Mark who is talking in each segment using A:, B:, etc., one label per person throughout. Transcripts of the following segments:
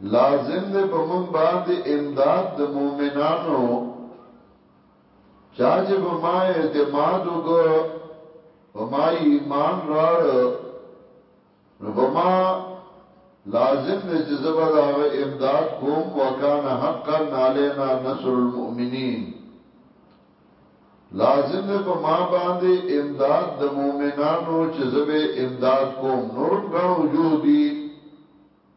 A: لازم دی په موږ باندې امداد د مؤمنانو چا چې په ما اعتماد وکړ په ما ایمان راړ نو په ما لازم دی چې زبر هغه امداد کوم وکانه حقا علینا نصر المؤمنین لازم دی په ما باندې امداد د مؤمنانو چې زبه امداد کوم نورم غنو جهدی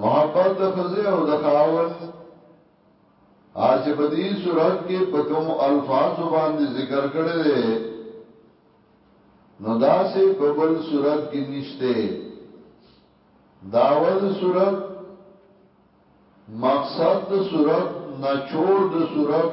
A: محبت د خزه او د خاون اچ په دې صورت کې په کوم الفاظ باندې ذکر کړي دي نو دا سه په بل صورت کې نشته داول صورت مقصد د صورت نچوړ د صورت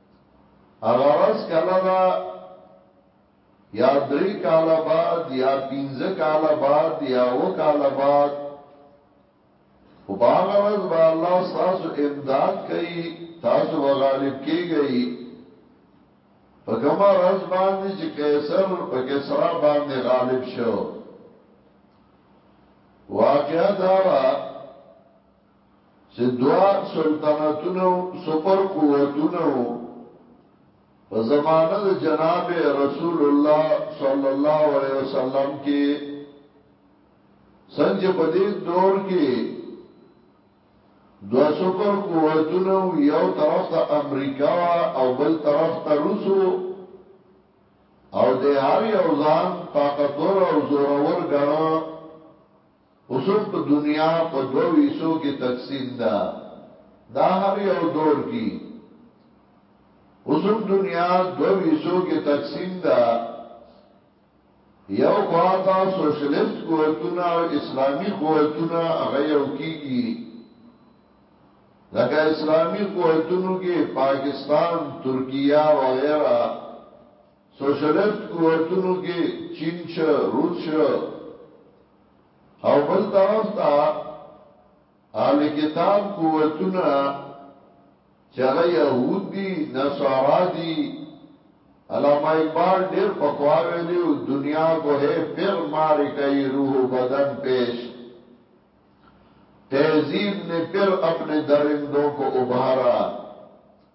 A: هغه ورځ کله ده یا درې کاله بعد یا پنځه کاله بعد یا و کاله بعد او باغ ورځ به الله تاسو امداد کوي تاسو به غالب کیږئ په کوم ورځ باندې چې قیصر په کسرا باندې غالب شو واقعا دا چې دوه سلطنتونه وو، سپر قوتونه وو، په زمانه د جناب رسول الله صلی الله علیه وسلم کې څنګه چې په دې دور کې دوه سپر قوتونه وو، یو طرف ته امریکا وه او بل طرف ته روس وو او د هر یو ځان طاقتور او زورور ګڼه. اوس هم په دنیا په دوو حصو کې تقسیم ده دا هر یو دور کی اوس هم دنیا دوو حصو کې تقسیم ده یو خواته سوشلیست قوتونه او اسلامی قوتونه هغه یو کیږي لکه اسلامی قوتونو کې پاکستان ترکیه وغیرہ سوشلست قوتونو کې چین شه، روس شه او بل طرف ته اهل کتاب قوتونه چې هغه يهود دي، نصارا دي. علامه اقبال ډېر پخوا ویلي او دنیا کو ہے پھر مارې کوي روح و بدن پیش تهذیب نے پھر اپنے درندوں کو ابهارا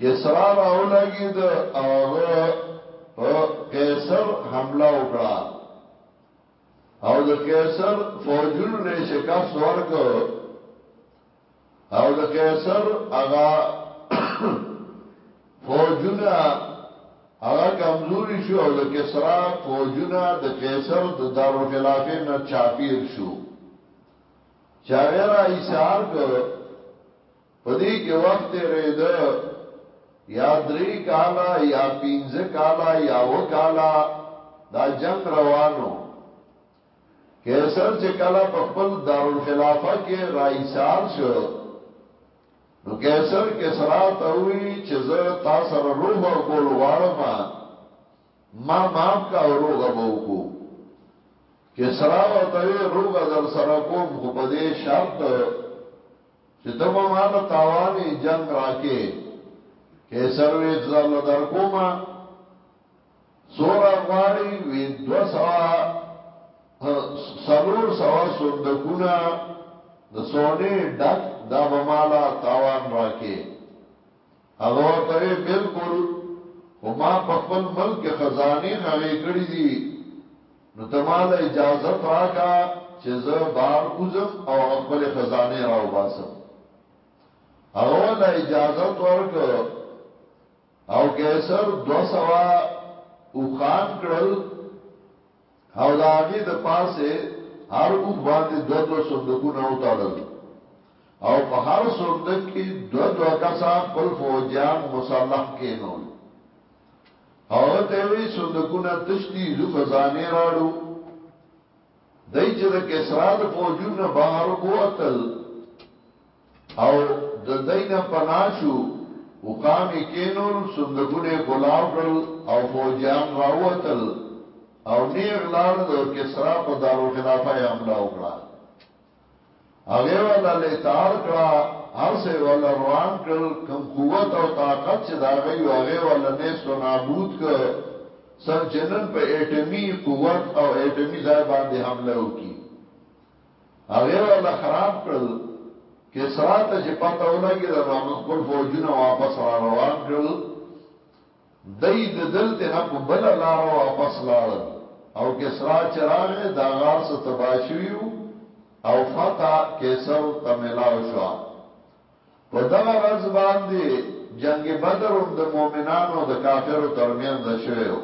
A: کسرا راولګید او هغه په قیصر حمله وکړه او د قیصر فوجونو له شکست ورک او د قیصر هغه فوجونه هغه کمزوري شو او د کسرا فوجونه د قیصر د دارالخلافه نه چاپیر شو چا غیر ایثار کو په دې کې وخت تیریده یا درې کاله یا پنځه کاله یا و کاله دا جنگ روانو قیصر چې کله په خپل دارالخلافه کې رایسار شو نو قیصر کسرا ته وی چې زه تا سره روح او کول غواړم ما معاف کا او روغ به وکړو کسرا ورته روغ در سره کوم خو په دې شرط چې ته به ماله تاوان جنګ راکې قیصر وې زه له درکومه سوره غواړي وې دو سوا سلور سوا صندوقونه د سونې ډک دا به ماله تاوان راکې هغه ورته وویل، بالکل، خو ما په خپل ملک کې خزانې ښخې کړې دي، نو ته ما له اجازت راکړه چې زه بهر ووځم او هغه خپلې خزانې راوباسم. هغه ورله اجازت ورکړ او قیصر دوه سوه اوښان کړل. او د هغې د پاسه هر اوښ باندې دوه دوه صندوقونه وتړل او په هر صندوق کې دوه دوه کسه خپل فوجیان مسلح کینول او ته وی صندوقونه تشتی زو خزانه راړو دای چې د کسرا د فوجونو بهر ووتل او د دی نه پناه شو، اوښان یې کېنول، صندوقونه یې کلاو کړل او فوجیان راووتل او نېغ لاړ د کسرا په دارالخلافه یې حمله وکړه، هغه والا لېتاړ کړه، هر څه یې والا روان کړل، کوم قوت او طاقت چې د هغه یو هغه یې والا نېست و نابود کړ، څنګه چې نن په اېټمي قوت او اېټمي ځای باندې حمله وکړي. هغه ورله خراب کړل کسرا ته چې پته ولګید نو هغه خپل فوجونه واپس را روان کړل دای د دلته نه په بل لار واپس لاړل او کسرا چراغ دا غار څخه تباشویو او فتا کیسر ته ملاو شو په دغه رز باندې جنگ بدر هم د مؤمنانو د کافرو ترمنځ شویو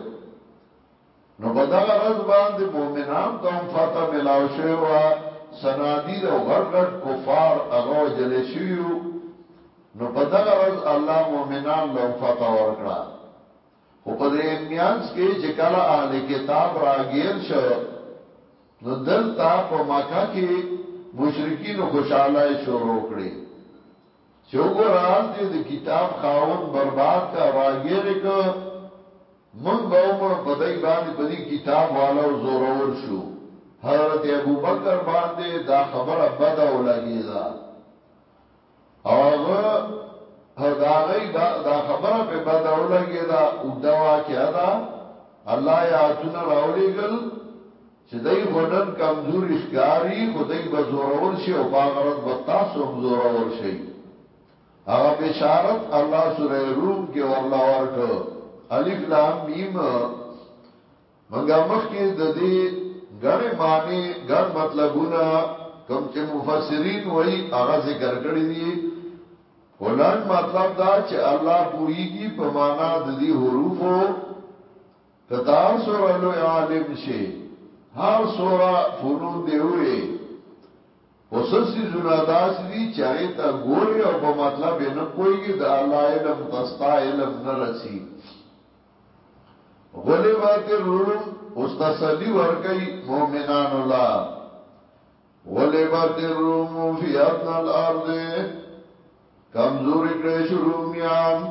A: نو په دغه ورځ باندې مؤمنان ته هم فتح ملاو شوی و سنادیر او غټ غټ کفار هغه وجل شوی نو په دغه ورځ الله مؤمنان له فتح ورکړه خو په دې میانس کې چې کله اهل کتاب راګیر شو نو دلته په مکه کې مشرکین خوشاله شروع کړي چې وګورال دې د کتاب خاون برباد کا راګیر کا موږ به عمر په دی باندی په دی کتاب والو زورور شو حضرت ابو بکر باندی دا خبره بده او لګیده او هغه او دا غي دا خبره په بد او لګي دا او دا واقعا دا الله یا تن راولېګل چې دای غنن کمزوري ښکاری خدای بزورور شي او پاغرز بتا سوم زورور شي هغه بشارت الله سوره روم کې ورلا ورک الف لام میم منګه مخ کې د دې غنې معنی غن مطلبونه کم چې مفسرین وای هغه ذکر کړی دي ولن مطلب دا چې الله پوریږي په معنا د دې حروفو کتار سوره لوی عالم شي هر سوره فنون دی وي خو څه څیزونه داسې دي چې هغې ته ګورې او په مطلب یې نه پوهېږې د الله علم ته ستا علم نه رسي غلبت الروم اوس تسلی ورکوي مؤمنانو لا غلبت الروم فی ادنى الارض کمزوري کړې شو رومیان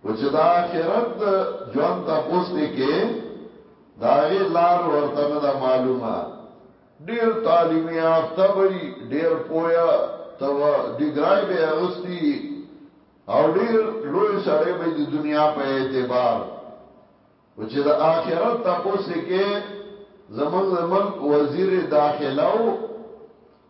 A: خو چې د آخرت د ژوند تپوس دې کې د هغې لار ورته نه ده معلومه ډېر تعلیم یافته به وي ډېر پوهه ته به ډګرای به اغوستي او ډېر لوی سړی به د دنیا په اعتبار خو چې د آخرت تپوس دې کې زمونږ د ملک وزیر داخله او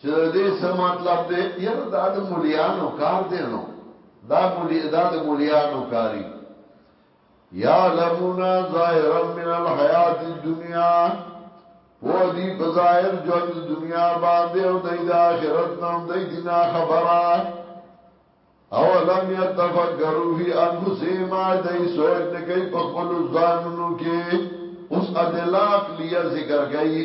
A: چې د دې څه مطلب دی؟ یاره دا د مولیانو کار دی نو دا مولی دا د مولیانو کاری یعلمون ظاهرا من الحیات الدنیا پو دی په ظاهر ژوند دنیا باندې او د آخرت نوم د دنیا خبره او لم يتفکروا فی انفسهم دای سوچ نه کوي په خپل ځانونو کې اوس ادله عقلیه ذکر کوي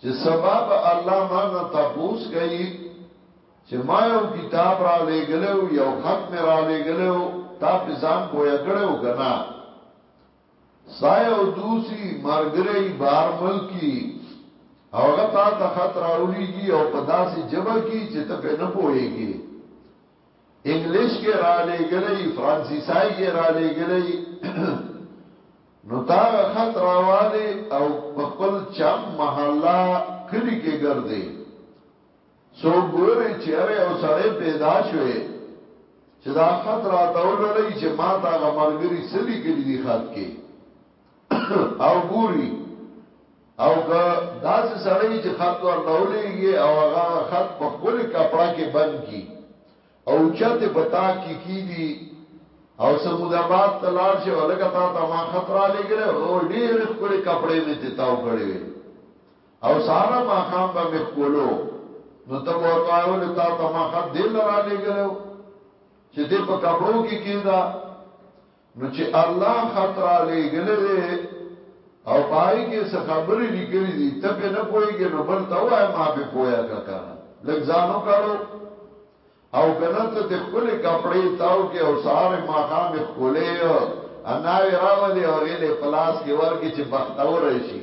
A: چې سبا به الله ما نه تپوس کوي چې ما یو کتاب را لېګلو یو خط مې را لېګلو تا په ځان پوهه کړو کنا سایو دوسی مرګري بار ملکی هغه تا ته خط راولېږي او په داسې جبه کې چې ته په نه پوهېږي انګلیش کې را لېګلې فرانسیسای کې را لېګلې نو تا هغه خط راوالی او په خپل چم محله کلی کې ګرځې سو ګورې چې هر یو سړی پیدا شوې چې دا خط را توللی چې ما تا هغه مرګري سلی کلی دی خط کې او ګوري او که داسې سړی چې خط ورلولېږي او هغه خط په خپل کپړه کې بند کی او چته په تاک کی کی دی او سمود آباد ته لاړ شي ولکه تا ته ما خط را لګل او ډیر خپل کپڑے می ته تاو کړی وي او سارا ما خام به مخ کولو نو ته ورته آیو له تا ته ما خط دل را لګل چې دې په کپړو کې کیدا نو چې الله خط را لېګلې دې او پای کې څه خبرې لیکلې دي ته په نه پويږي نو بل ته وای ما په پویا کا کنه لګ ځانو کړو او کنه ته ته خپل کپڑے تاو کې او سار ما خام خولې اناوي راولي او غلې پلاس کې ورکه چې بختور شي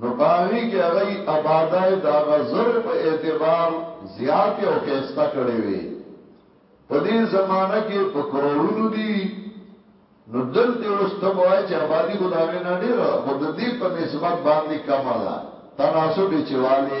A: نو په هغې کې هغه يي اباده د هغه زرو په اعتبار زياتې او ښايسته کړې وې په دې زمانه کې په کروړونو دي نو دلته اوس ته وای چې آبادی خو دا غي نه ډیر خود دې په نسبت باندې کمه ده تناسب چواله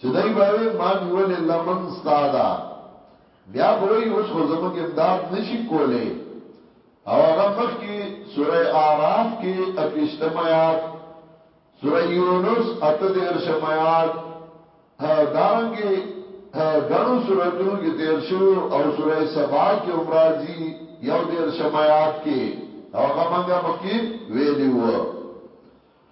A: چې دی به وایي ما نیولې لمن ستا ده، بیا به وایي اوس خو زموږ امداد نه شي کولی او هغه مخکې سوره اعراف کې اته ویشتم ایات، سوره یونس اته دېرشم ایات، دارنګې ګڼو سورتونو کې تیر شو او سوره سبا کې هم راځي یو دېرشم ایات کې او هغه مونږ مخکې ویلي وو.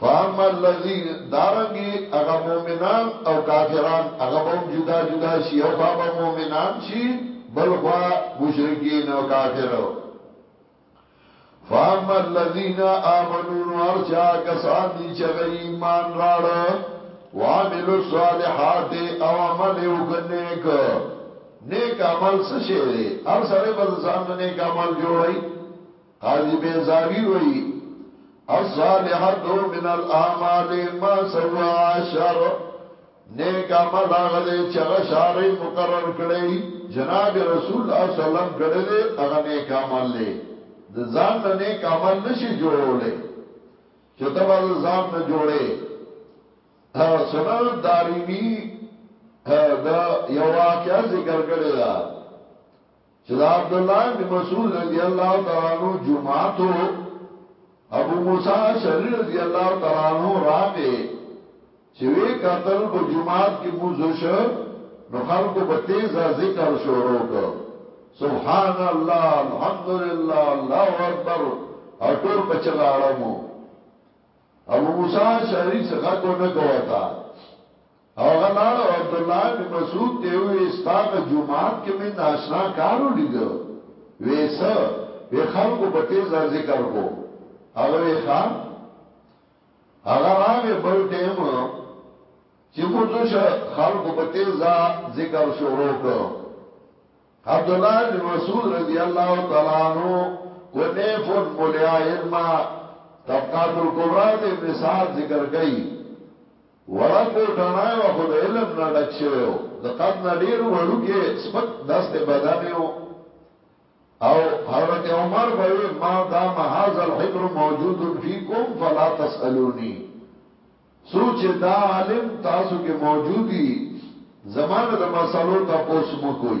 A: فاما الذين دارنګي هغه مؤمنان او کافران هغه به جدا جدا شي او خو به مؤمنان شي بل خو مشرکین او کافر فاما الذين امنوا ورچا کسان دي چې ایمان راړ وعملوا الصالحات او عمل وکنيک نیک عمل څه شي دي هر سره به ځان نیک عمل جوړي حاجی بیزاوی وی الصالحات من الاعمال ما سوا عشر نیک عمل هغه دی چې هغه شارې مقرر کړی جناب رسول الله صلی الله علیه وسلم کړی دی هغه نیک عمل دی د ځان نه نیک عمل نشي جوړولې چې تبا د ځان نه جوړې سنن الدارمی دا یو واقعا ذکر کړی دا چې دا عبدالله ابن مسعود رضی الله تعالی عنہ جمعات ابو موسی شری رضی الله تعالی عنہ راغه چې وی قتل په جمعات کې موزش نو خلکو په تیزه ذکر شروع کو سبحان الله الحمدلله الله اکبر او ټول په چغاړمو ابو موسی شری څخه کو نه کوتا او هغه لاړ او عبدالله ابن مسعود ته وویل، ستا هغه جومات کې مې ناشنا کار ولید. ویې څه؟ ویې خلکو په تېزه ذکر کو. هغه ویې ښه. هغه راغی بل ټایم چې موزه شو خلکو په تېزه ذکر شروع کو. عبدالله ابن مسعود رضی الله تعالی عنه کنیف ملیا علما طبقات الکبری ته ابن سعد ذکر کوي. وړه کوټڼی وه خو د علم نه ډک شوی و، د قد نه ډېر وړوکی، سپک دستی بدن یې و او حضرت عمر به وی، ما دام هذا الحبر موجود فیکم فلا تسألونی، څو چې دا عالم تاسو کې موجود وي، زما نه د مسئلو تپوس مه کوئ.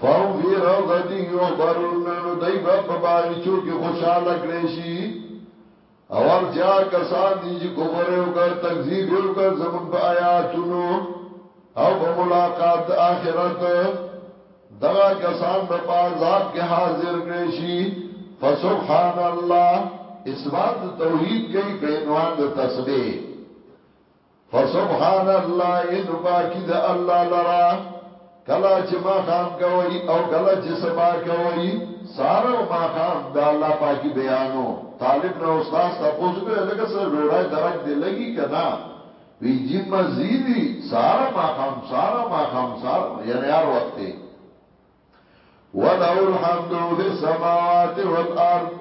A: فهم فی روضت یحبرون نو دای با په باغچو کې خوشاله کړي شي اور جا کسان دي چې کفر او کا تکذیب او کا زمون په آیاتونو او په ملاقات آخرت دغه کسان به په عذاب کې حاضر کړي شي فسبحان الله اثبات توحید کوي په عنوان د تسبیح فسبحان الله ان پاکی د الله لرا کلا چې ما خام کوي او کلا چې سبا کوي سارو ما خام د الله پاکی بیانو طالب نه استاد ته پوسګو لکه سره ډوړای درک دی لګي کنا وی جی مزیدی سارو ما خام سارو ما خام سارو یعنی هر وخت وله الحمد فی السماوات والارض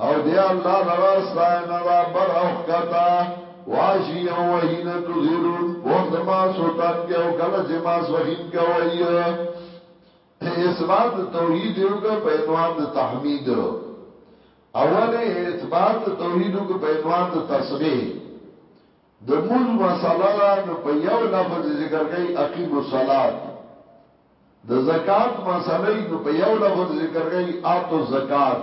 A: او دی الله لرا ستاینه دا بر او خطا واشی او وحین تظهرون وقت ما سوتان کې او کله چې ما سوخین کوي اثبات توحید یو که په عنوان د تحمید اول اثبات توحید کو په عنوان د تسبیح د موز مساله نو په یو لفظ ذکر کوي عقیب الصلات د زکات مسله نو په یو لفظ ذکر کړي اتو زکات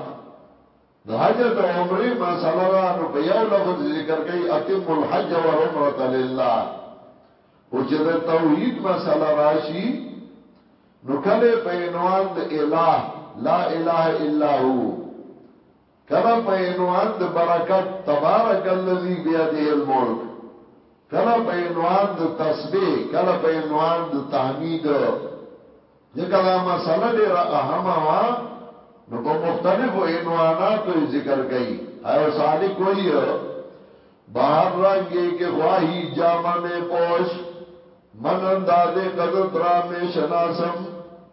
A: د حج او د عمره مسله دا نو په یو لفظ ذکر کړي اتم الحج والعمره لله او چې د توحید مسله راشي نو کله په عنوان د الہ لا الہ الا هو کله په عنوان د برکت تبارک الذی بیده الملک کله په عنوان د تسبیح کله په عنوان د تحمید ځکه دا مسله ډیره اهمه وا نو په مختلفو عنواناتو ذکر کړي ایو سالک کوئی بهر رنگي کې خواهی جامه مې پوش من انداز قدرت را مې شناسم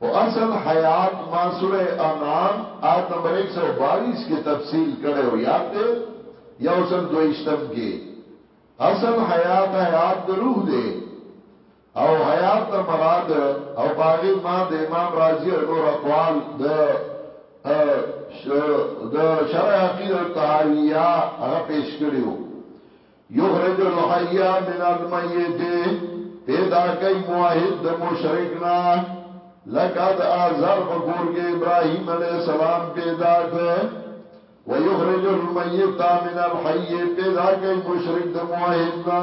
A: خو اصل حیات ما سوره انعام آیت نمبر ایک سو باویس کې تفصیل کړی وو یاد دی یو سل دوه ویشتم کې اصل حیات حیات د روح دی او حیات نه مراد او پاغي ما د امام رازی او نور اقوال د د شرع عقیده او تهاویہ هغه پیش کړیو یخرج الحی من المیت پیدا کئی موحد د مشرکنا لکه د آزار په کور کې ابراهیم علیہ السلام پیدا ک و یخرج المیت من الحی پیدا کئی مشرک د موحدنا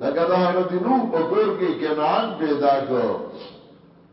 A: لکه د حضرت نوح په کور کې کنعان پیدا ک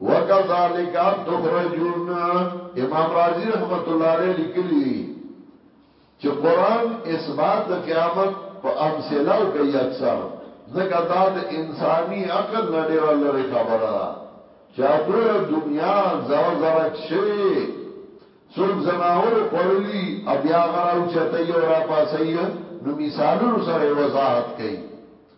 A: وکذالک تخرجون امام رازی رحمت الله علیه لیکلی دی چې قران اثبات د قیامت په امثله او کوي اکثر ځکه دا د انساني عقل نه ډیر لري خبره ده چې ګوره دنیا زره زره شوی څوک زناور خړلی بیا غراو چته یو را پاسي نو مثالونو سره وضاحت کوي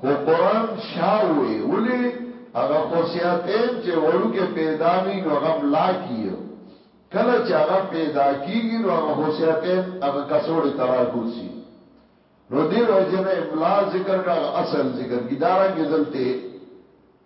A: خو قران شاه وې ولې هغه خوسیاتین چې وړوکې پیدا وی نو هغه ملا کیو کله چې هغه پیدا کیږي نو هغه خوسیاتین هغه کسوړې ترا کوسی نو دی وجنه املا ذکر کړه اصل ذکر کی دارنګ دلته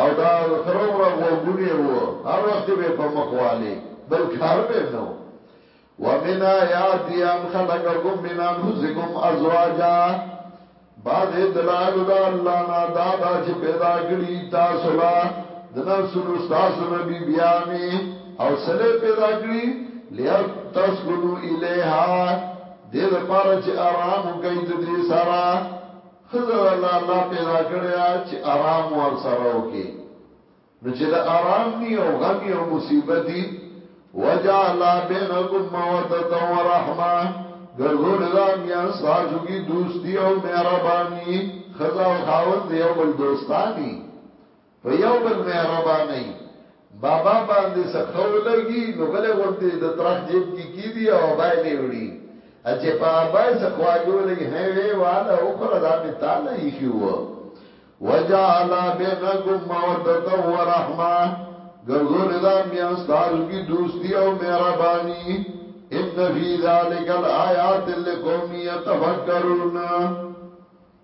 A: او دا څومره غوږونې وو هر وخت به په مخ والي بل کار به هم نه وو ومن آیاتی ان خلقکم من انفسکم ازواجا بعض دلائل دا اللہ نا دا دا چه پیدا کری تاسو لا دنا سنو ستاسو نبی بیانی او سلے پیدا کری لیت تسکنو الیها دید پارا چه آرامو کئی ددی سارا ښځه ورله الله پيدا کړې ده چې ارام ورسره وکړي نو چې د ارام ني او غم او مصیبتي وجعل بينكم موده ورحمه ګرځولې ده میان تاسو کې دوستي او مهرباني خزا او خاوند یو بل دوستانی په یو بل مهربانۍ بابا باندې څه ښه ولګي نو غلی غوندې د ترخ جیب کې کېږدي او ابای لې وړي او چې په ابای څه خواږه ولګي هی وی واله وخوره دا مې تا له ایښي و وجعل بینکم مودة ورحمه ګرځولې ده میان ستاسو کې دوستي او مهرباني ان فی ذلک الآیات لقوم یتفکرون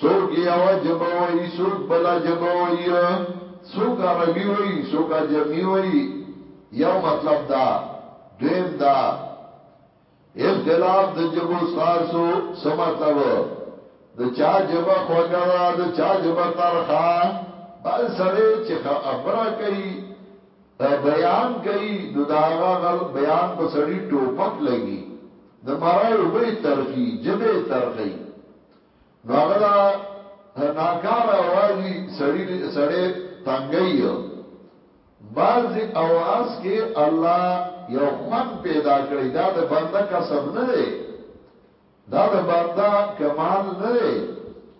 A: څوک یوه ژبه وایي، څوک بله ژبه وایي، څوک عربي وایي، څوک عجمي وایي، یو مطلب دا، دویم دا، اختلاف د ژبو ستاسو څه مطلب، د چا ژبه خوږه ده، د چا ژبه ترخه، بعضې سړی چې خبره کوي، بیان کوي، نو د هغه بیان په سړي ټوپک لګي، د مرای اوبه یې ترخې وي، ژبه یې ترخه وي، نو هغه دا ناکاره اوازی سړی سړی تنګی بعضی اواز کې الله یو خوند پیدا کړی دا د بنده کسب نه دی دا د بنده کمال نه دی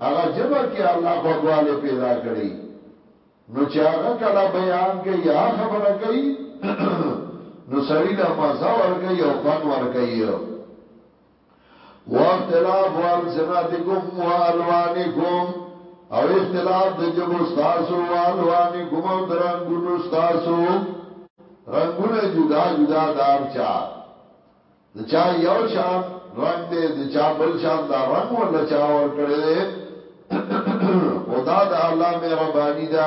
A: هغه جبه کې الله خوګواله پیدا کړی نو چې هغه کله بیان کوي یا خبره کوي نو سړی له مزه ور کوي او خوان ور کوي واختلاف السنتکم والوانکم او اختلاف د جبو ستاسو والوانکم او درنګونو ستاسو رنگونه جدا جدا دار چا د چا یو شان رنگ دی د چا بل شان دا رنگ ولا چا ور کړی دی او دا د الله مهرباني ده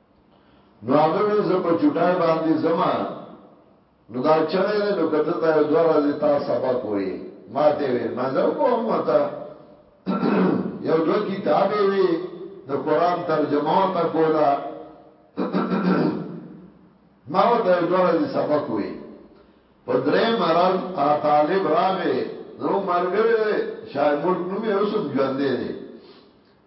A: نو هغه وی زه په چټای باندې زما نو دا چغې ده نو کته ته یو دوه ورځې تا سبق وې ما ته وې ما زه کوم ته یو دوه کتابې وې د قران ترجمه ته کولا ما ته یو دوه ورځې سبق وې په درې مرز ا طالب راغې نو مرګره شای ملک نو مې اوسم ژوندې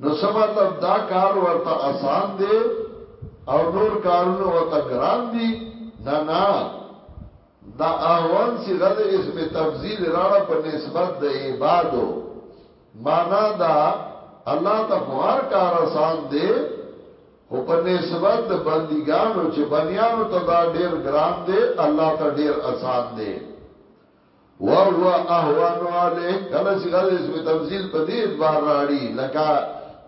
A: نو څه مطلب دا کار ورته اسان دی او نور کارونه ورته ګران دي نه نه دا اهون صيغه د اسم تفضيل راړه په نسبت د عبادو معنا دا الله ته خو هر کار آسان دی خو په نسبت د بندګانو چې بنيانو ته دا ډېر ګران دی الله ته ډېر آسان دی وهو اهون علیه کله چې غل اسم تمثيل په دې اعتبار راړي لکه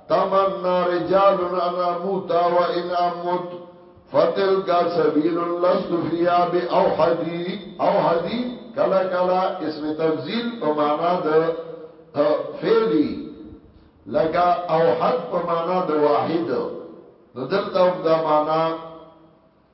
A: تمنا رجال ان اموت و ان اموت فتلك سبيل لست فيها باوحدي او حدي کلا کلا اسم تمثيل په معنا د فعلی لکه اوحد په معنا د واحد نو دلته هم دا معنا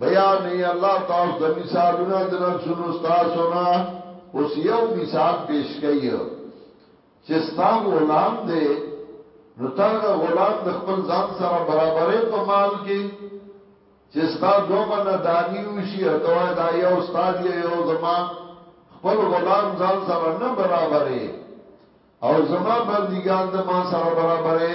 A: بیان ای الله تاسو د مثالونو د نفسونو تاسو نه اوس یو مثال پیش کړي چې ستا غلام دی نو تاغه غلام د خپل ځان سره برابرې په مال کې چې ستا دوه من دانی وشي او ته دا یو استاد یو زما خپل غلام ځان سره نه برابرې او زما بندگان د ما سره برابرې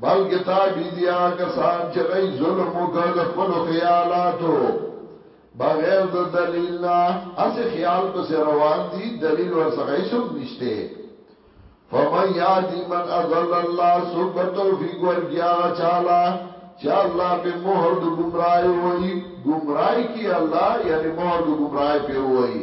A: بلکې تابع دي هغه کسان چې غي ظلم وکړ د خپل خیالاتو بغیر د دلیل نه اسې خیال پس روان دي دلیل ورڅخه هیڅوک نشته فمن یادی من اضل الله سوک به توفیق ورکی آغا چالا چا اللہ پہ مہر دو گمرائی ہوئی گمرائی کی اللہ یعنی مہر دو گمرائی پہ ہوئی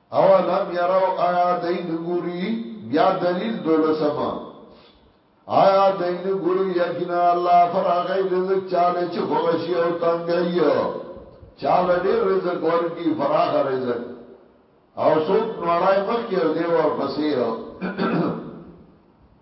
A: اولم یرو آیا دین ګوری بیا دلیل دولسما آیا دین ګوری یقینا الله فراغی رزق چاله چې خوشی او تنگای چاله ډیر رزق ورکی فراغ رزق او سوک نوړای مخ کې او دی ور پسې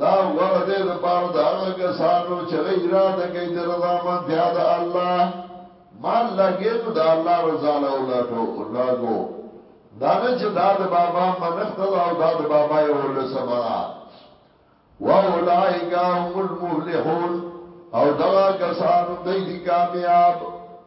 A: دا غوره دی د پاره د هغه کسانو چې غي اراده کوي د رضا منتیا د الله مال لګینو د الله رضا له ولټو لاګو دانه چې دا د بابا منښت دا او دا د بابا یو لسمه و اولائک هم المفلحون او دغه کسانو دی دی کامیاب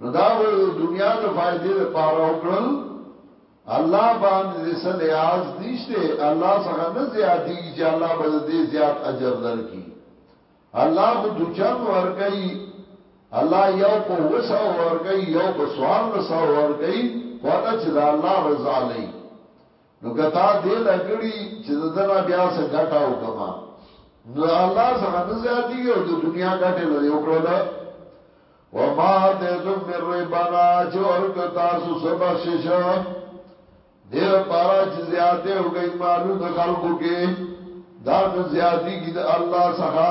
A: نو دا خو د دنیا د فائدې لپاره وکړل الله باندې څه نیاز نشته الله څنګه نه زیاتی چې الله به دې زیات اجر درکړي الله خو دوچن ورکي الله یو په وسه ورکي یو په سوار لسه ورکي خو الله چې دا الله رضا لې نو که تا دېله کړي چې د ده نه بیا څه ګټه وکړم، نو د الله څخه نه زیاتېږي او د دنیا ګټه له دې وکړله، وما اتیتم من ربا نا چې ورکړه تاسو څه بخشش دې لپاره چې زیاته وکړئ مالونه خلکو کې، دا نه زیاتېږي د الله څخه.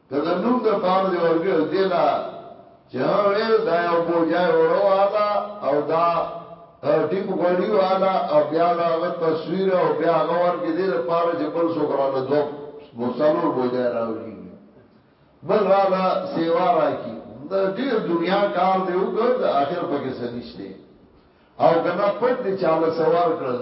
A: که د نوم د پاره دی ورکړی او دی لا چې ها وې دا یو بوجای وړو والا او دا ټیپ غړی والا او بیا دا غ تصویر او بیا غ ور کې دی د پاره چې بل سو ګرانه دو مسلور بوجای راوړي بل را لا سیوا را کی د ډیر دنیا کار دی او که د اخر پکې سنشته او کنا پټ دی چاله سوار کړل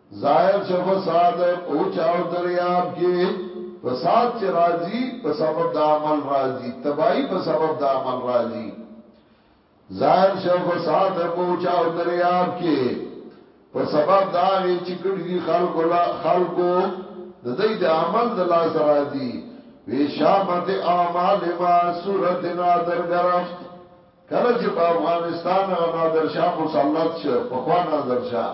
A: ظاهر شه فساد په چاو دریاب کې فساد چې راځي په سبب د عمل راځي تباہی په سبب د عمل راځي ظاهر شه فساد په چاو دریاب کې په سبب دا غي چې کړي دي خلکو لا خلکو د دې د عمل د لاس راځي وی شامت اعمال ما صورت نادر گرفت کله چې په افغانستان غ نادر شاه مسلط شه په خوا نادر شاه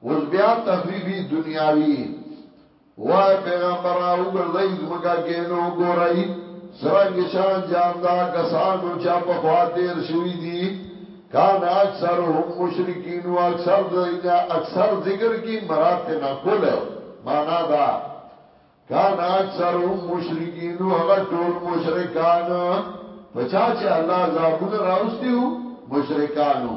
A: اوس بیا تخریبی دنیاوی وای پیغمبر او ګرځي زمګه ګینو ګورای سرنګ شان جام دا کسانو چا په خوا تیر شوی دی کان اکثر هم مشرکین او اکثر دینا اکثر ذکر کی مراد ته نه کول معنا دا کان اکثر هم مشرکین او هغه ټول مشرکان پچا چې الله زابون راوستیو مشرکانو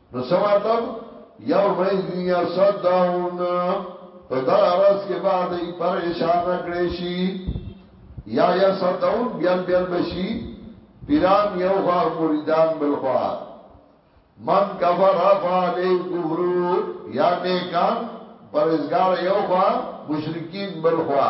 A: نو څه مطلب یوم اذن یصدعون په دغه ورځ کې به دوی پریشان کړي شي یا یصدعون بیل بیل بشي پیران یو خوا مریدان بل خوا من کفر فعلی کفر یا نیکان پرزګار یو خوا مشرکین بل خوا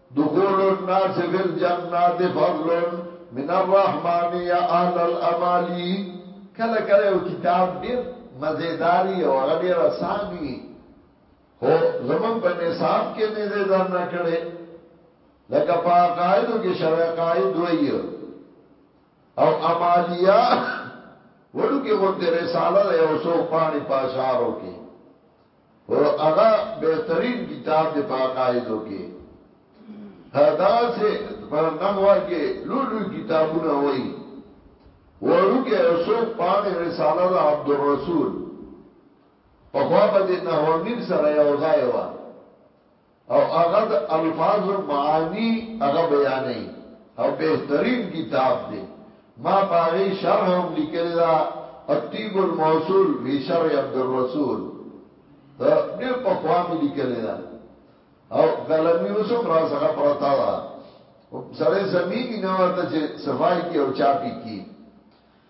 A: دخول الناس فی الجنات فضل من الرحمن یا اهل الامالی کله کله یو کتاب ډیر مزیداری او هغه ډیر اسانی هو زمون په نصاب کې نه دې در نه کړي لکه په قاعده کې شرع قائد وایي او امالیا وړو کې غونډه رساله یو سو پانی پاشارو کې او هغه بهترین کتاب دی په عقایدو کې دا سه په نحوه کې لولو کتابونه وایي وړوکه اوسو پانه رساله د عبد الرسول په خوا به د نحوه میر سره یو ځای و او هغه د الفاظو معانی هغه بیانې او بهترین کتاب دی ما پاره شرح هم لیکل دا الطيب الموصول فی شرح عبد الرسول دا ډیر په خوامي لیکل دا او قلمي اوسم را څخه پرتا دا سره زمینی نه ورته چې صفای کی او چاپی کی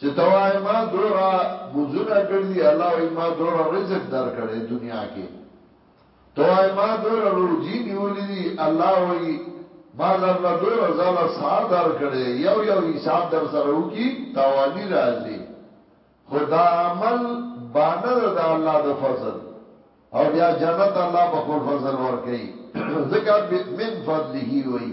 A: چې ته وایې ما دوره مونځونه کړي دي، الله وایي ما دوره رزق درکړی دنیا کې، ته وایې ما دوره روژې نیولي دي، الله وایي ما درله دوره ځله ساه درکړې، یو یو حساب درسره وکړي تاواني راځې، خو دا عمل بانه ده د الله د فضل او بیا جنت الله په خپل فضل ورکوي، ځکه من فضله وایي.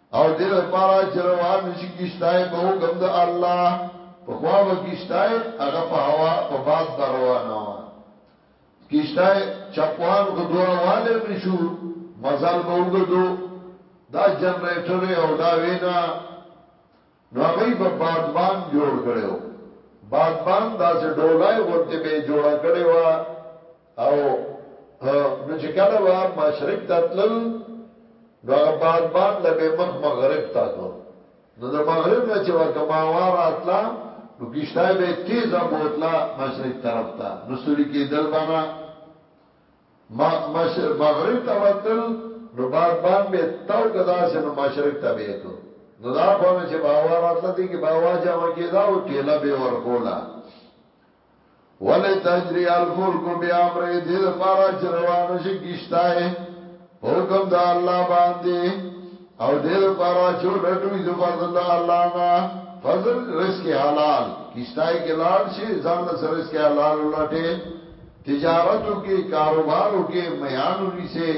A: او دې لپاره چې روان شي کیشتای په حکم د الله په خوا به کیشتای هغه په هوا په باد به روانه و کیشتای چپوان خو دوه روانه نشو مزل به وګدو دا جنریټر او دا وینا نو هغوی به بادبان جوړ کړی وو بادبان داسې ډولای غونتې به جوړه کړی وه او نو چې کله به مشرق ته تلل نو هغه بادبان له به مخ مغرب تا کو نو د مغرب نه چې وکماوار اتلا نو کشتای به تیزه بوتلا مشرق طرف ته نو سړي کې دل باندې ما مشرق مغرب ته به تلل نو باد بان به تاو که داسې نو مشرق ته به یې کړو نو د اخوا نه چې به هوا راتله دې کې به هوا جمع کېده او ټېله به یې ورکوله. ولتجري الفلک بامره دې دپاره چې روانه شي کښته یې په حکم د الله باندې او دې دپاره چې ولټوي د فضل د الله نه فضل رزق حلال کښته یې کې لاړ شي ځان له رزق حلال ولټي تجارتو کې کاروبارو کې میانو نیسه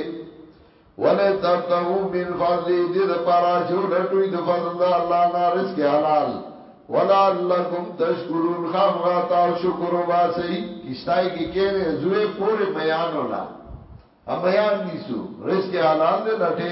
A: ولا تبتغو من فضل دې د پارا چې لټوي د فضل د الله نه رزق حلال ولا لکم تشکرون خامغا تا شکر وباسي کیشتای کې کېنه زوی پورې میانو لا امیان نیسو رزق حلال دې لټه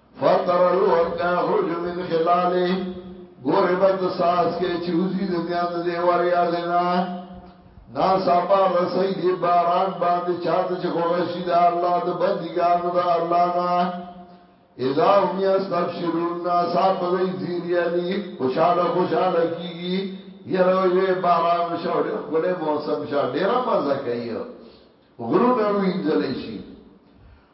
A: فتر الورق یخرج من خلاله ګوره بد ساس کې چوزي د میان د وریا زنا نا صاحب رسي دی باران باندې چاته چې خوشي د الله د بندګانو د الله نه اذا هم یستبشرون نا صاحب دی زیری علی خوشاله خوشاله کیږي یره وی باران شو ډېر کله موسم شو ډېر مزه کوي غرونه وینځل شي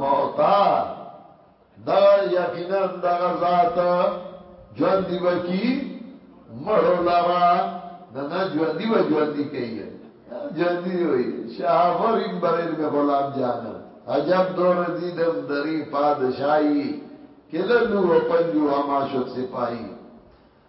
A: موتا دغه یقینا دغه ذات ژوند دی بکی مړو لرا نه نه ژوند دی و ژوند دی کوي ژوند دی وي شافرین بر علم غلام جانم عجب دور دیدم دری پادشاہی کله لو پنجو اما شد سپائی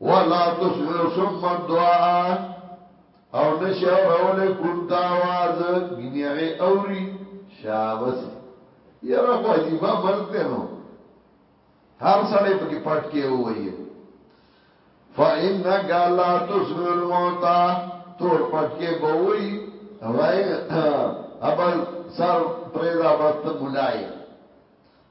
A: ولا تسمع صم الدعاء او نشي اورول کون دا आवाज غني هغه اوري شابس یره خو عجیب ملک دی نو هر سړی پکې پټ کې وایي فإنك لا تسمع الموتى تور پټ کې بووي وای ابل سر پرېدا بت مولای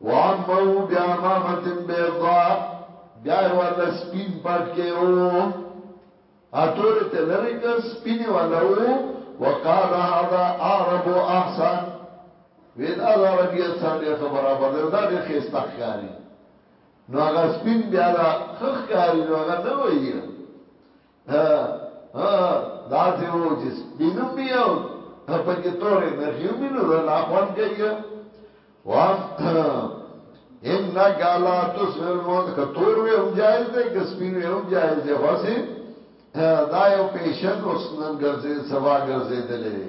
A: وعمه بعمامة بيضاء بیا یې ورله سپین پټکی وو تورې ته لرې که سپین یې ورله وو وقال هذا اعرب احسن وی دا د عربیت سره ډېر ښه برابر دی دا ډېر ښایسته ښکاري نو هغه سپین بیا دا ښه ښکاري نو هغه نه وایي ها ها دا سی وو چې سپینم بیا په کې تورې نخیو مینو دا لا خوان کوي وام انک لا تسمع الموت که تور وی هم جایز دی که سپین وی هم جایز دی خو سي دا یو پیشن اوس نن ګرځي سبا ګرځي دلې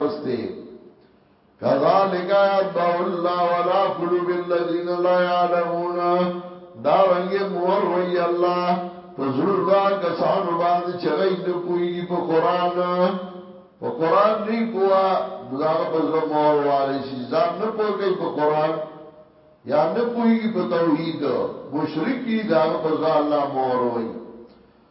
A: پسته کذالک یطبع الله ولا قلوب الذین لا يعلمون دا رنگ مور وی الله پزړو دا کسانو باندې چغې نه پويږي په قران په قران نه پوا دغه پزړو مور والي شي ځان نه پوي کوي په قران یا نه پويږي په توحید مشرکی داغه پزړو الله مور وی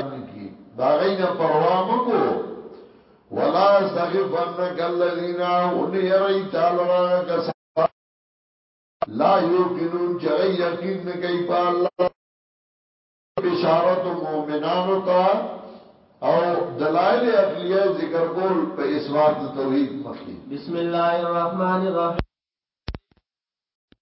A: کی دا غینا پروا مکو ولا سخفنک الذین ان یری تعالی را کس لا یوقنون چغ یقین نه کوي په الله بشارت مومنانو ته او دلائل عقلیه ذکر کول په اسوات توحید مخی
B: بسم الله الرحمن
A: الرحیم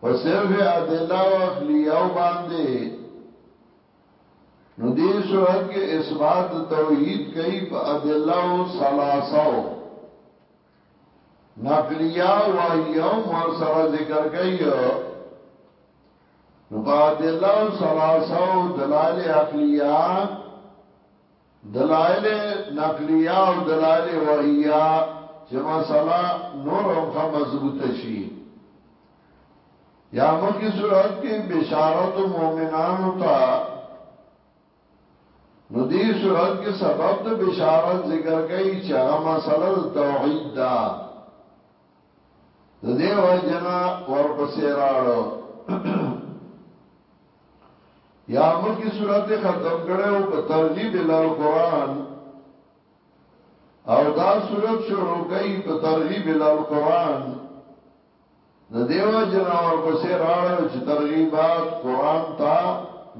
A: په صرف ادله او عقلیو باندې نو دې صورت کې اثبات توحید کوي په ادله او ثلاثو نقلیه او وحیو مر سره ذکر کوي نو په ادله او ثلاثو دلایل عقلیه دلائل نقلیه او دلائل وحیه چې مسله نور هم خه مضبوطه شي یا مخی صورت کې بشارت مومنانو ته نو دی صورت کې سبب د بشارت ذکر کوي چې هغه مسله د توحید ده د دې وجنا ورپسې راړو یا مخی صورت ختم کړي او په ترغیب ال القران او دا صورت شروع کوي په ترغیب ال القران د دیو جنور په سر راړو چې ترغیبات قران ته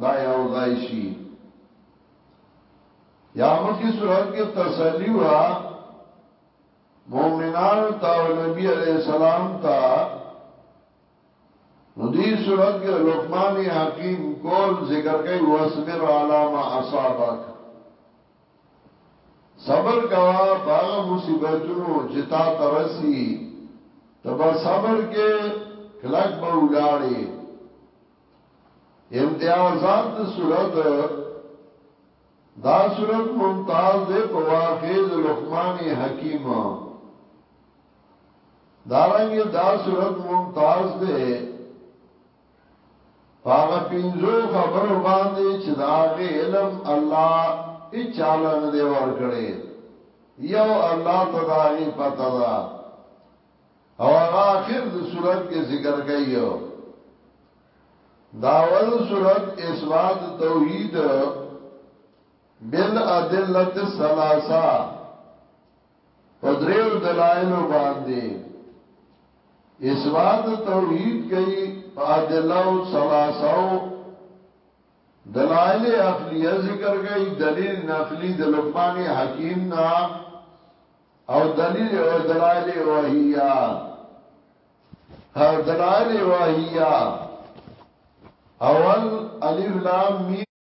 A: دا یو ځای شي یا مخی صورت کې تسلی وا مؤمنان ته او نبی علیہ السلام ته نو دی صورت کې لقمان حکیم قول ذکر کوي واصبر علی ما اصابک صبر کوا باغ مصیبتونو چې تا ترسي تبا صبر کې کلک به ولاړې امتیازات د صورت دا صورت ممتاز ده په واقع د لقمان حکیم دارنګه دا صورت ممتاز ده پاغه پینځو خبرو باندې چې دا غي علم الله اچاله نه دی ور کړی یو الله ته دا غي پته ده او هغه اخر د صورت کې ذکر کوي داول صورت اثبات توحید بالادله الثلاثه په درېو دلائلو باندې اثبات توحید کوي په ادله ثلاثه دلائل عقلیه ذکر کوي دلیل نقلی د لقمان حکیم نا او دلیل او دلائل وحیه دلائل وحیه اول الف لام میم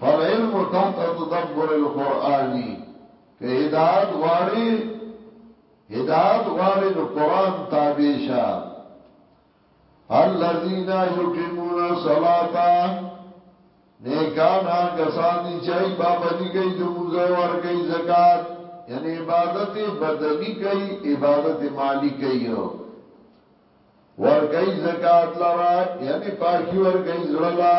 A: فالعلم تحت تدبر القرآن که هدایت غواړې هدایت غواړې نو قرآن تابع شه الذين يقيمون الصلاه نیکان کسان دي چې پابندي کوي د موږ ور کوي زکات یعنی عبادت بدنی کوي عبادت مالی کوي ور کوي زکات لرا یعنی پاکي ور کوي زړه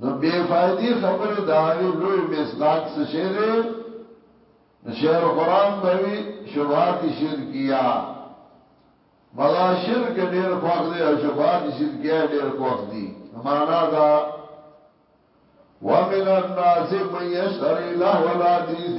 A: نو بې فائدې خبرې د هغې لوی مصداق څه شی دی؟ نو شیخ القرآن به وي شبهات شرکیه مګا شرک ډېر خوښ دی او شبهات شرکیه ډېر خوښ دي معنا دا ومن الناس من يشتري له الحديث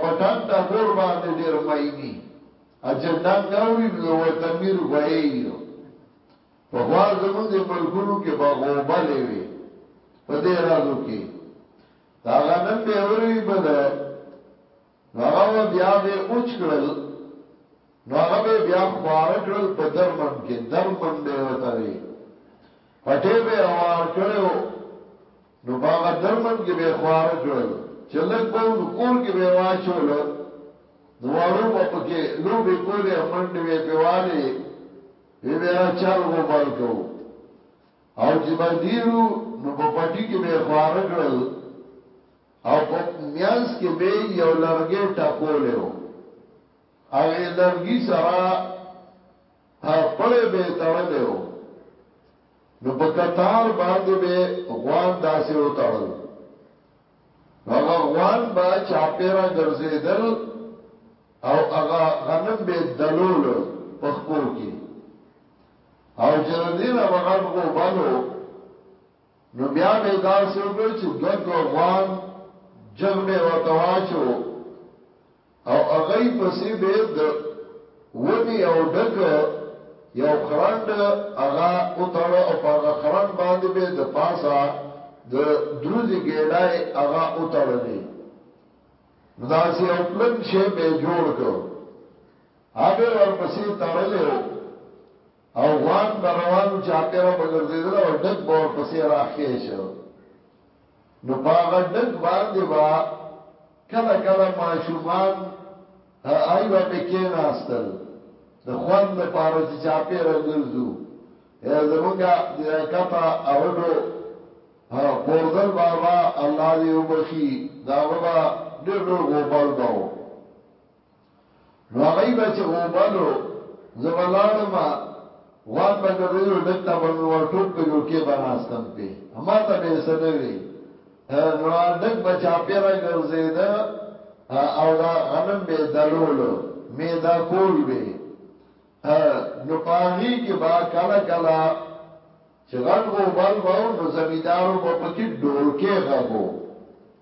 A: په ټنډه خور باندې ډېر مئیني اچې ننګ اوري نو د وتمیر غویي پخوا زمونږ د ملکونو کې به غوبلې وي په دې رازو کې دا غنم به اوري بل نو هغه بیا به اوچ کړل نو هغه به بیا خوار کړل په درمن کې درمن به وتوي پټه به اوار کړو نو په هغه درمند کې به خوار کړل چې لګ به نو کور کې به واچول نو وړو به پکې لو به کولې منډې به پیواله وی به را چل غو بل کو او چې به دیرو نو په پټي کې به خوار کړل او په میانس کې به یو لرګې ټکولیو هغه لرګي سره هغه پړی به تړلی و نو په کتار باندې به غوان داسې و تړل هغه غوان به چاپیرا ګرځیدل او هغه غنم به دلول پخپو کې او چې د دینه بغټ غو بلو نو بیا به داسې وکړي چې دو دو غوان جګ به وتواچو او هغی پسی به د ونی او ډک یو خرنډ هغه وتړه او په هغه خرنډ باندی به د پاسه د دروزی ګیډای هغه وتړلی نو داسی او پلن شی به جوړ که هغه ورپسی تړلی او اوغان به روانو چاپیره به ګرځیدل او ډک به ورپسې راخې شو نو پاغه ډک باندې با کله کله ماشومان آی با پکې ناستل د خوند لپاره چې چاپیره ګرځو زمونږه د کتا ارټو پوردل بابا الله دې وبخي دا بابا ډېر لوی غوبل باو نو هغوی به چې ومنو، زه به لاړم، وان به ګرځېدلو، ډک ته به مې ور ټوپ کړ، جوکې به ناستم پرې، ما ته به یې څه نه ویل. نو هغه ډک به چاپېره ګرځېده او دا غنم به یې دلولو، مېده کول به یې، نو په هغوی کې به کله کله چې غټ غوبل به و نو زمیندارو به په کې ډولکی غږو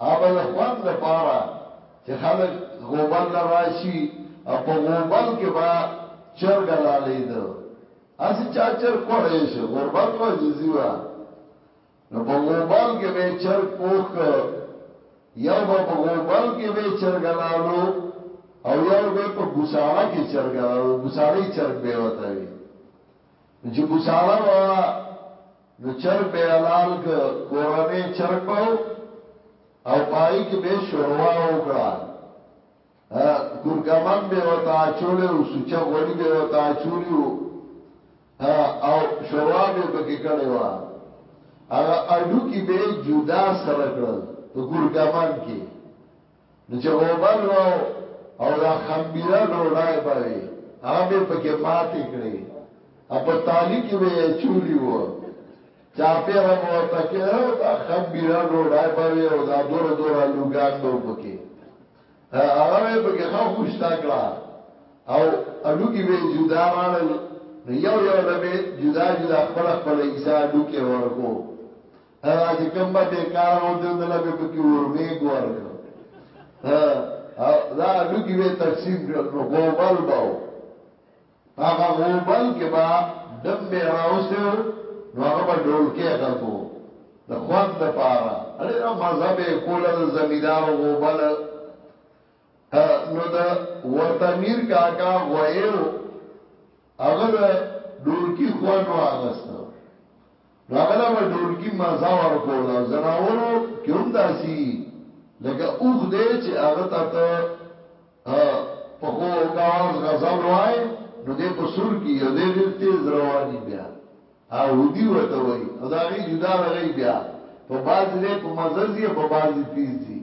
A: هغه به د خوند لپاره چې خلک غوبل له راشي او په غوبل کې به چرګ رالیده هسې چا چرګ خوړی شو غربت و عجزي وه نو په غوبل کې به چرګ پوخ که یو به په غوبل کې به چرګ لالو او یو به په ګوساله کې چرګ لالو ګوساله چرګ به وتوي نو چې ګوساړه وه نو چرګ به حلال ک کورنې چرګ به او پای کې به شوروا وکړه کورکمن به وتا چولې او سوچا غوړي به وتا چولیو او شوروا به پکې کړې و هغه اډو کې به جدا سره کړل په کورکمن کې نو چې غوبل و او دا خمبیره ډوډای به وي هغه به پکې ماتې کړي او په تالی کې به یې چولی و چاپېره به ورته کېده او دا خمبیره ډوډای به وي او دا دوره دوره لوګان به پکې هغه به پکې ښه خوشتا کړه او اډوکي به جدا راړل نو یو یو لبه جدا جدا خپل خپل عیسی اډوکي ورکو هغه چې کوم به بیکار وو دلته به پکې ورمه ګور کړ ها دا لګي به تقسیم کړل نو غوبل باو هغه غوبل کې با دم به راوسو نو هغه به ډول کې غږو د خوان د پاره اړه مذهب کوله د زمیدار غوبل نو د ورته میر کاکا غویو هغه د ډولکی خوان واغست نو هغه له ډولکی مزه ورکول او زناورو کوم داسي لکه اوخ دې چې هغه ته ته په خو غواز غزل وای نو دې په سر کې یو دې ډېر تیز رواني بیا او هدی وته وای او دا غي جدا دغی بیا په باز دې په مززي په باز تیز دي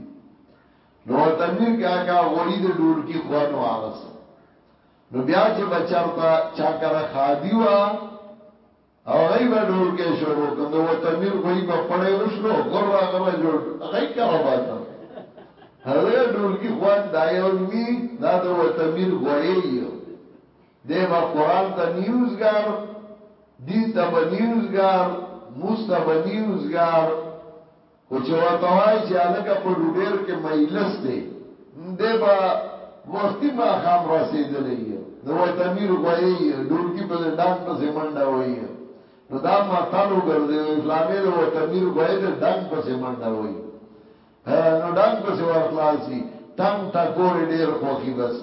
A: نو ورته میر کاکا غوړي د ډولکی خوند واغست نو بیا چې بچرتا چا کړه خادي وا او غي به ډولکی شروع کندو ورته میر غوي په پړې وشلو غر غر جوړ غي کړه باته هغه ډولکی خوند دا یو می دا د ورته میر غوي یو دی با قران ته نیوزګار دین ته به نیوزګار مستبه نیوزګار خو چې ورته وايي چې هلکه په ډوډیر کې مجلس دی، دی به وختي ماښام رسېدلی وي، نو وایي تمیر غویی ډولکي پسې ډنګ پسې منډه وهي، نو دا متل وګرځېد، اسلامي دی وایي تمیر غویی دی ډنګ پسې منډه وهي، نو ډنګ پسې ورخلاص شي، ټنګ ټکور یې ډېر خوښ وي بس.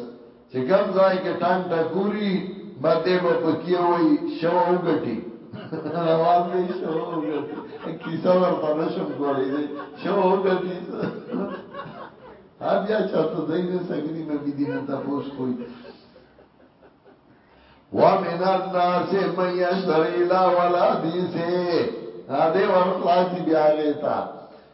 A: چې کوم ځای کې ټانګ ټکور وي بندې به په کې وای شو او ګټي روان به شو او ګټي کیسه ورته نشم کولای دي شو او ګټي ها بیا چاته ځای نه سګري مې دي نه تاسو کوی ومن الناس من يشتري لا ولا دي سه دې ورخلاصي بیا غیتا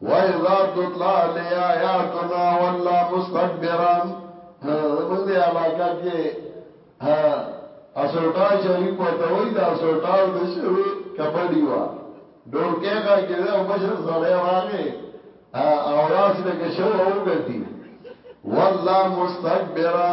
A: وَإِذَا تُتْلَى عَلَيْهِ آيَاتُنَا وَلَّى مُسْتَكْبِرًا زمونږ دې علاقه کې اسوټا شریف ورته وای دا اسوټا او د شوی کبډی وا ډولکه غا کې دا مشر سره راغې او لاس لکه شو او ګټي والله مستكبرا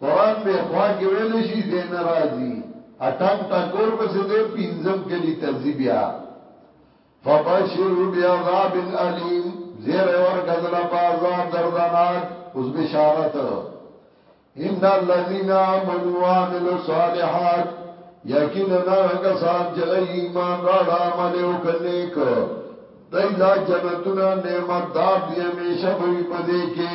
A: قران به خوا کې ویل شي دې ناراضي اټنګ ټکور پسې دې پینځم کلی تزي بیا فبشروا بعذاب الیم زیر ورکا دلا پا عذاب دردناک اس بشارت ان الذين امنوا وعملوا الصالحات یقینا کسان چې ایمان راړ عمل وکنه ک دایلا جنتونه نعمت دار دی همیشه به پدې کې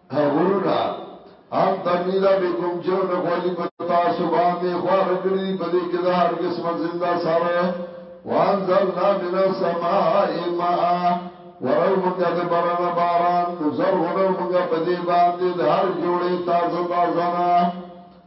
A: غرونه ان تمیدا بكم جو نه غوالي په تاسو باندې خوار کړی په دې کې دا هر قسم زنده سره وانزلنا من السماء ماء ورو منګه د باران باران زرغونو منګه په دې باندې د هر جوړې تازه تازه نه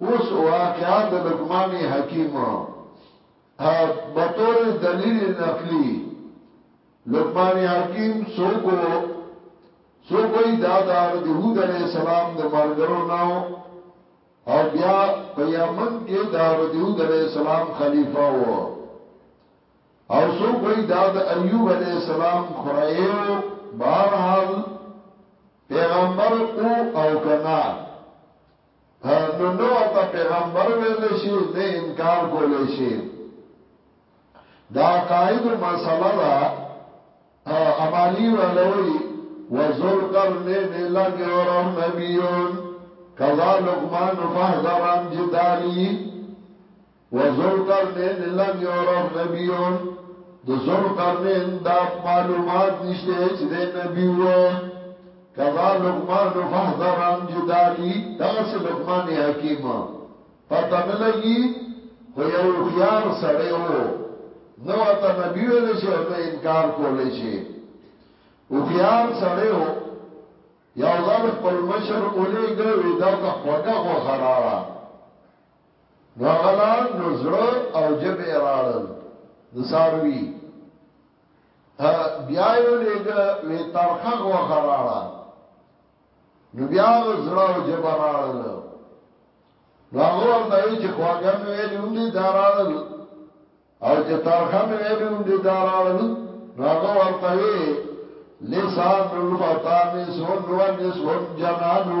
A: اوس واقعات لقمان حکیم بطور دلیل نقلی لقمان حکیم سوکو سوکوی دادار دیهود علیہ السلام د مرگرو ناو او بیا په یمن کې دار دیهود علیہ السلام خلیفہ و او سوکوی داد ایوب علیہ السلام خرائیو بارحال پیغمبر او او کنا نو نه ورته پیغمبر ویلی شي نه انکار کولی شي دا قائد مسله دا امالی ولوی وزل قرنین لم یورو نبیون کذا لقمان فحذران جدالی وذوالقرنین لم یعرف نبی د ذوالقرنین دا معلومات نشته چې د نبی و کذا لقمان فحذر عن جدالی دغه سه لقمان حکیم پته نه لګي خو یو خيار سړی وو نو ته نبی ویل شي او نه انکار کول شي او خيار سړی وو یو ځل خپل مشر اولې ګوي دا ته خوګه غو خراړه نو هغه لار نو زړه او جبه راړل د ساروی بیا یو لګ وی ترخه غوخه راړه نو بیا غ زړه او جبه راړل نو هغه ورته چې خواګم ویلی هم دي داراړل او چې ترخه مې ویلی هم دي داراړل نو هغه ورته وی لسان الفتام سون ونسون جنانو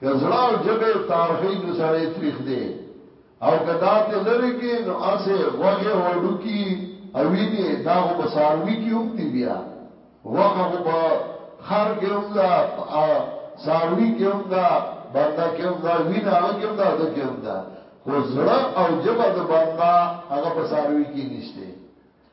A: که زړه او جبه تار خي نو سړی تریخ دی او که دا ته لری کی نو اسه غوخه هډو کی او ویني دا خو په ساروي کې هم دی بیا غوخه خو په خر کې هم دا ساروي کې هم دا بنده کې هم دا وینه هغه کې هم دا د کې هم دا خو زړه او جبه د بنده هغه په ساروي کې نشته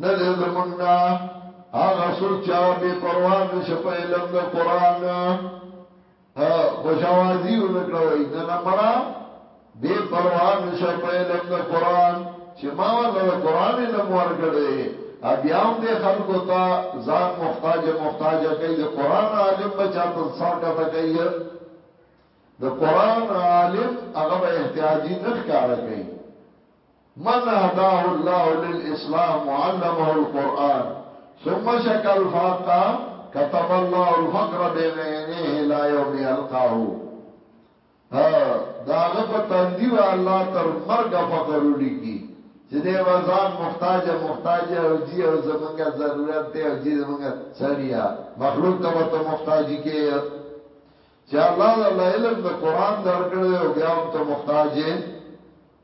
A: نه دې زمونږنا هغه څوک چا بے پروا نشه په علم د قران خوشاوازی ونکړه وای نه نه مړه بے پروا نشه په علم د قران چې ما ول د قران علم ورکړې بیا هم د خلکو ته ځان محتاج محتاج کوي د قران عالم بچا ته سر کته کوي د قران عالم هغه به احتیاجی نخ کار کوي من هداه الله للاسلام وعلمه القرآن ثم شک الفاق كتب الله الفقر بين عينيه الى يوم يلقاه داغه په تندی و الله تر مرګ فقر ولیکي چې د وزان محتاج محتاج او جی او زمونږه ضرورت دی او جی زمونږه سړیا مخلوق ته ته محتاجی کې چې الله د علم د قران درکړې او بیا هم ته محتاج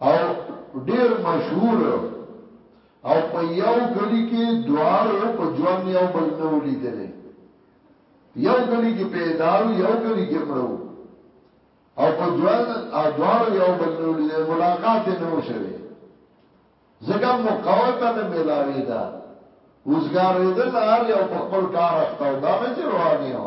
A: او ډیر مشهور او په یو کلی کې دواړو په ژوند یو بل نو لیدلې یو کلی کې پیداو یو کلی کې مړو او په ژوند او دواړو یو بل نو لیدلې ملاقات نه وشوي زګه مقاوته نه ملاوي دا اوسګارې د لار یو په خپل کار اختاو دا نه چې رواني و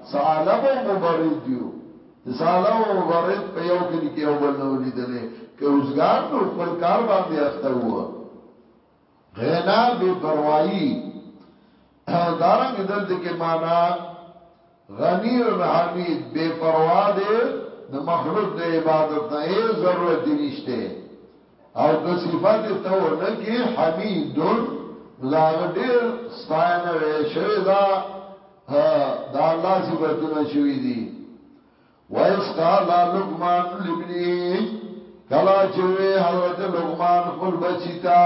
A: ثعلب او مبرد یو د ثعلب او مبرد په یو کلی کې یو بل نه ولیدلې که اوسګار نو خپل کار باندې اخته وو غنا بے پروايي دارنګ دلته کې معنا غنی حمید بے پروا دے د مخلوق د عبادت نه ای ضرورت نشته او که صفت تو نکی حمیدن نو دا هغه ډیر ستاینه وی شوی دا دا الله صفاتونه شوی دی وایس قال لقمان لابنه کلا چوي حضرت لقمان خپل بچی تا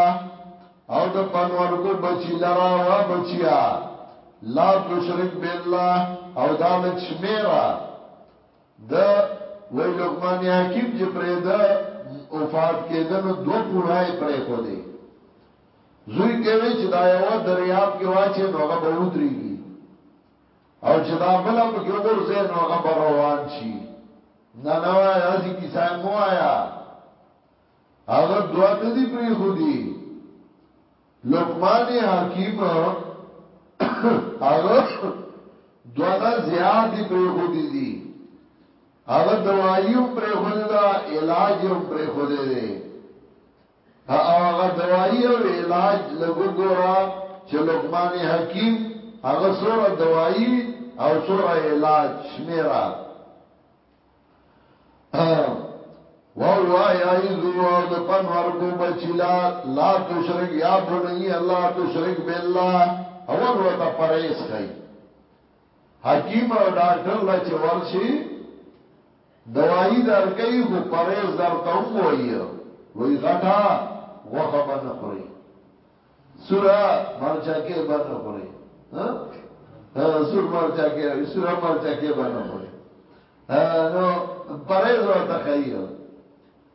A: او د پنور کو بچی لرا وا بچیا لا تشرک بالله او دالک شمیرا ده وای لقمان حکیم چې پرېده وفات کېده نو دوه پوړه یې پرېښودې زوی ته وی چې دا یو دریاب کې واچې نو هغه به ودرېږي او چې دا بل په کې وګرځي نو هغه به روان شي نه نه وای داسې کیسه مو آیا هغه دوه ته دی پری خودي لقمان حکیم هغه دونه زیات پرېخودي دي هغه دوايي هم پرېخودي دا علاج هم پرېخودي دي او هغه دوايي او علاج لګو ګورا چې لقمان حکیم هغه سوره دوايي او سوره علاج شمیرا ووای ایزو او د پنور کو بچلا لا تشرک یا بنی الله تشرک بالله اول وته پرېس خي حکیم او ډاکټر لا چې ورشي دوايي درکې خو پرېس درته هم وایي وای غټه غوخه بنخوري سوره مرچکه به نه خوري ها سور مرچکه سوره مرچکه به نه خوري نو پرېز ورته خایو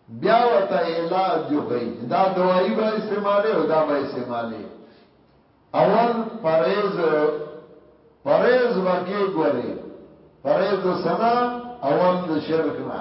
A: بیا ورته علاج جو خای دا دوايي به استعماله او دا به استعماله اول پرېز پرېز وکي ګوري پرېز سنا اول د شرک نه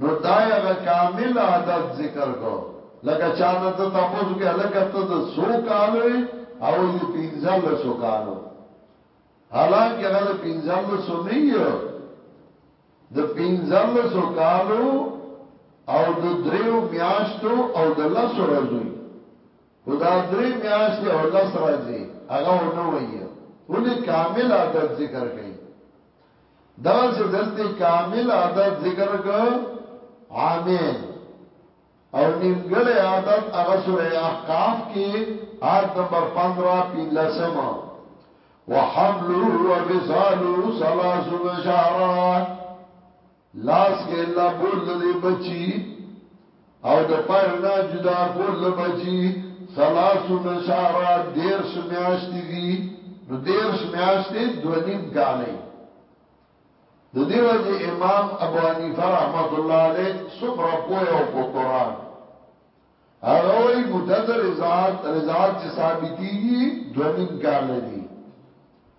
A: نو دا یې هغه کامل عدد ذکر کړ. لکه چا نه ته تپوس وکړي، هلکه ته د څو کالو یې؟ هغه وايي، د پنځلسو کالو. حالانکه هغه د پنځلسو نه یې، د پنځلسو کالو او د درېیو میاشتو او د لس ورځو یې. خو دا درې میاشتې او لس ورځې هغه ونه وایه، ولې کامل عدد ذکر کړي. دغه شو دلته کامل عدد ذکر ک عامه او نیمګړی عدد هغه سوره احقاف کې آیت نمبر 15 پینلسم وحمله وفصاله 30 شهرا لاس کې الله بول دې بچي او د پيل نه جدا کول بچي ثلاث نشارا دیرش میاشتی دی نو دیرش میاشتی دو نیم کالی د دیو جی امام ابو حنیفه رحمت الله علیه سمرا پوی او په قران هغه وی مدد رضاعت رضاعت چې ثابتیږي دو نیم کالی دی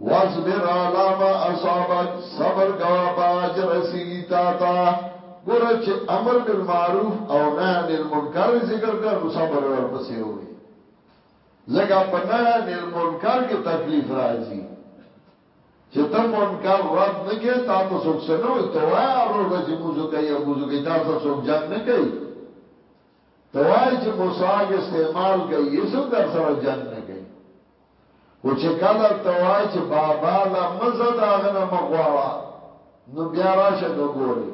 A: واصبر علی ما اصابک صبر کوا پاج رسیگی تا تا گورا چه امر بالمعروف او نهن المنکر ذکر کر نو صبر ورپسی ہوئی زکا پا نهن المنکر کی تکلیف رازی چه تا منکر رد نکی تا تا سوک سنوی تو آئی آروزا چه موزو کئی موزو کئی تا سا سوک جنگ نکی تو آئی چه مساق استعمال کئی یہ سوک در سر جنگ نکی خو چې کله ته وايې چې بابا له مه ځه د هغه نه مه غواړه نو بیا راشه که ګورې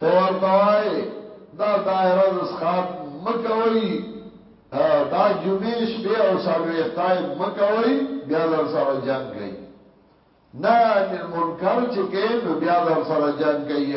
A: ته ورته وايې دا دایره د سخات مه کوئ دا جمعې شپې او څلوېښتای مه کوئ بیا در سره جنګ کوي نه عن المنکر چې کې نو بیا در سره جنگ کوي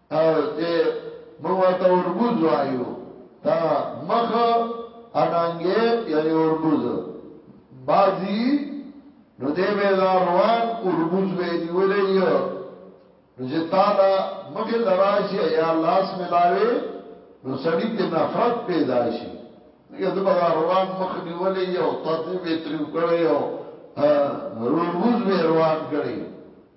A: چې موږ ورته اوربوز وایو دا مخ انانګې یا اوربوز بازی نو دې به دا روان اوربوز وې نیولې یو نو چې تعالی مخ لراشي یا لاس ملاوي نو سړی ته نفرت پیدا شي دغه د بازار روان مخ نیولې یو تاسو به تریو کړی یو اوربوز به روان کړی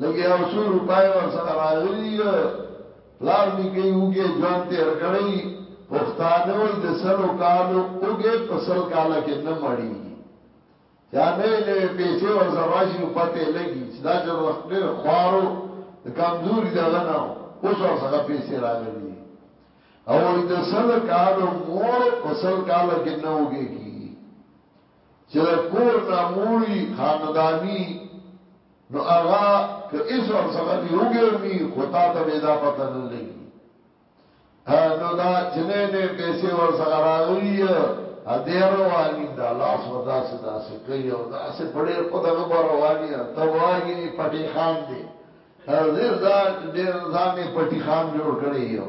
A: لږ یو څو روپۍ ورسره راغلي پلار نیکه یې وږی ژوند تېر کړی پښتانه وایي د سلو کالو وږی په سل کاله کې نه مړېږي چا نوې نوې پیسې ورسره راشي نو پته یې لګي چې دا چې ورسره ډېر خوارو د کمزوري دغه نه و اوس ورسره پیسې راغلي دي او وایي د سل کالو مور په سل کاله کې نه وږی کېږي چې د کور نه موړي خانداني نو هغه که هیڅ ورسره دی وګي هم وي خو تا ته به دا پته نه لګي نو دا جنې نه پیسې ورسره راغلي ا دې رواني دا لاس ودا سدا سې کوي او دا سې په ډېر په دغه بار رواني ته واګي دي پټي خان دي زه ځان ډېر ځان پټي خان جوړ کړی یو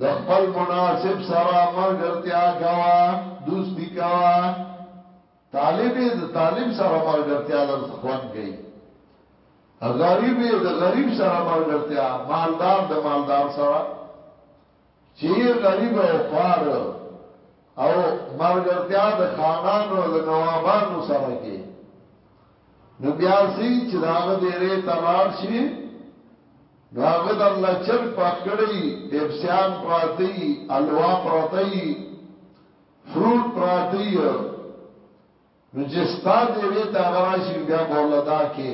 A: د خپل مناسب سره مرګرتیا کوا دوستی کوا طالب د طالب سره مرګرتیا در خوان گئی غریب د غریب سره مرګرتیا مالدار د مالدار سره چی غریب او خوار او مرګرتیا د خانانو د نوابانو سره کې نو بیا سي چې داغه ډیره تلار شي نو هغه د الله چل پخ کړی ټیپسیان پراتی الوا پراتی فروټ پراتی نو چې ستا دی وی ته هغه راشي نو بیا به الله دا کې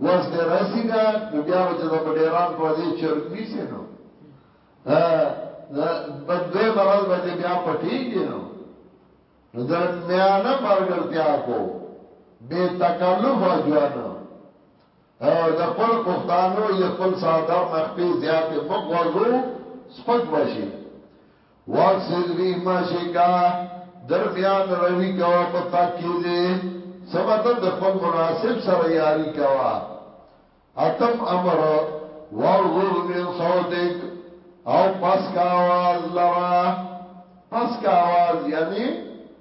A: وس دې راشي کا نو بیا به چې د ډیران پر دې چرګ نیسي نو ها بدوی مرز به بیا پټیږي نو نو در میانه مرګرتیا کو بے تکلف اجوانو د خپل پښتانو یې خپل څادر نه خپې زیاتې مه غوځو سپک به شي واکسل وي ما شکا درمیان روي کوه په تک کې دې څه مطلب د خپل مناسب سره یاري کوه اتم امر واغضض من صوتک او پس کا آواز لرا پس کا آواز یعنی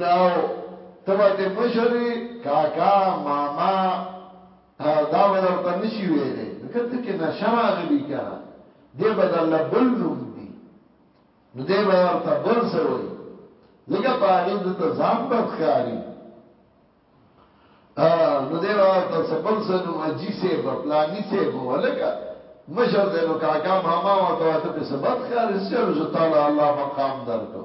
A: نو ته به د مشر یې کاکا ماما دا به درته نشي ویلی نو که ته کې نشه راغلي که نه دی به درله بل نوم ږدي نو دی به درته بل څه وایي ځکه په هغې ده ته ځان بد ښکاري نو دی به درته څه بل څه نوم حاجي صاحب پلاني صاحب هلکه مشر دی نو کاکا ماما ورته وایه ته پې څه بد ښکارې څه چل شو تا له الله مقام درکړ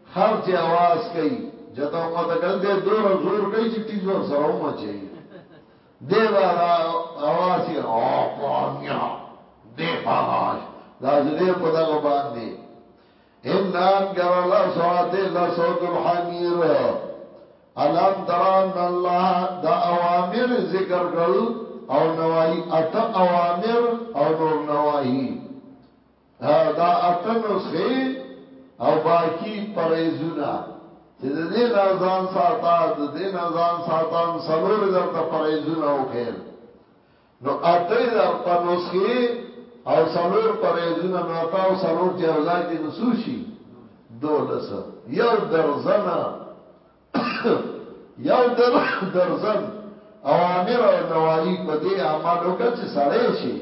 A: هر چی اواز کوي جته او قته کړل دی دوره زور کوي چی ټیز ورسره هم اچوي دی بار اواز یې او پامیا دی پاغاش دا زری په دغه باندې ان انګر الله صوت الله صوت الحمیر الم تران الله دا اوامر ذکر کړل او نواهی اته اوامر او نور نواهی دا اته نسخې او باقی پرېزونه چې د دې نه ځان ساته د دې نه ځان ساتم سلور درته پرېزونه وکړ نو اته درته نسخې او سلور پرېزونه نو اته او سلور چې اوځا کې نسوشي دولس یو درزن یو در درزن اوامر او نواهی په دې عملو کې چې سړې شي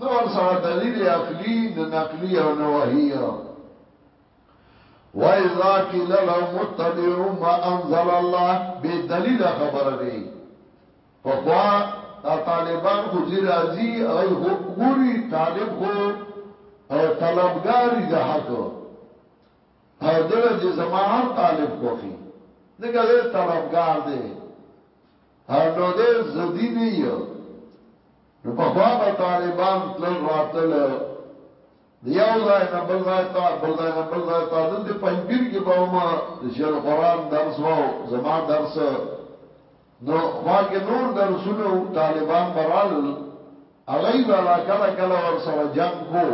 A: نه ورسره دلیل عقلی نه نقلی او نه وحی وَإِذَا قِيلَ لَهُمُ اتَّبِعُوا مَا أَنزَلَ اللَّهُ بے دلیل خبره کوي په خوا دا طالبان خو زی راضی هغه خو ګوري طالب خو طلبګاری د حق دغه چې زما هر طالب خوخي دغه دې طلبګار دی نو دې زدی نه یو نو پخوا به طالبان تلل راتل د یو ځای نه بل ځای ته بل ځای نه بل ځای ته دلته پنځپیر کې به ما د شیخ القرآن درس واو زما درس نو خوا کې نور درسونه طالبان برال هغه زړه کله کله ور سره جنگ کو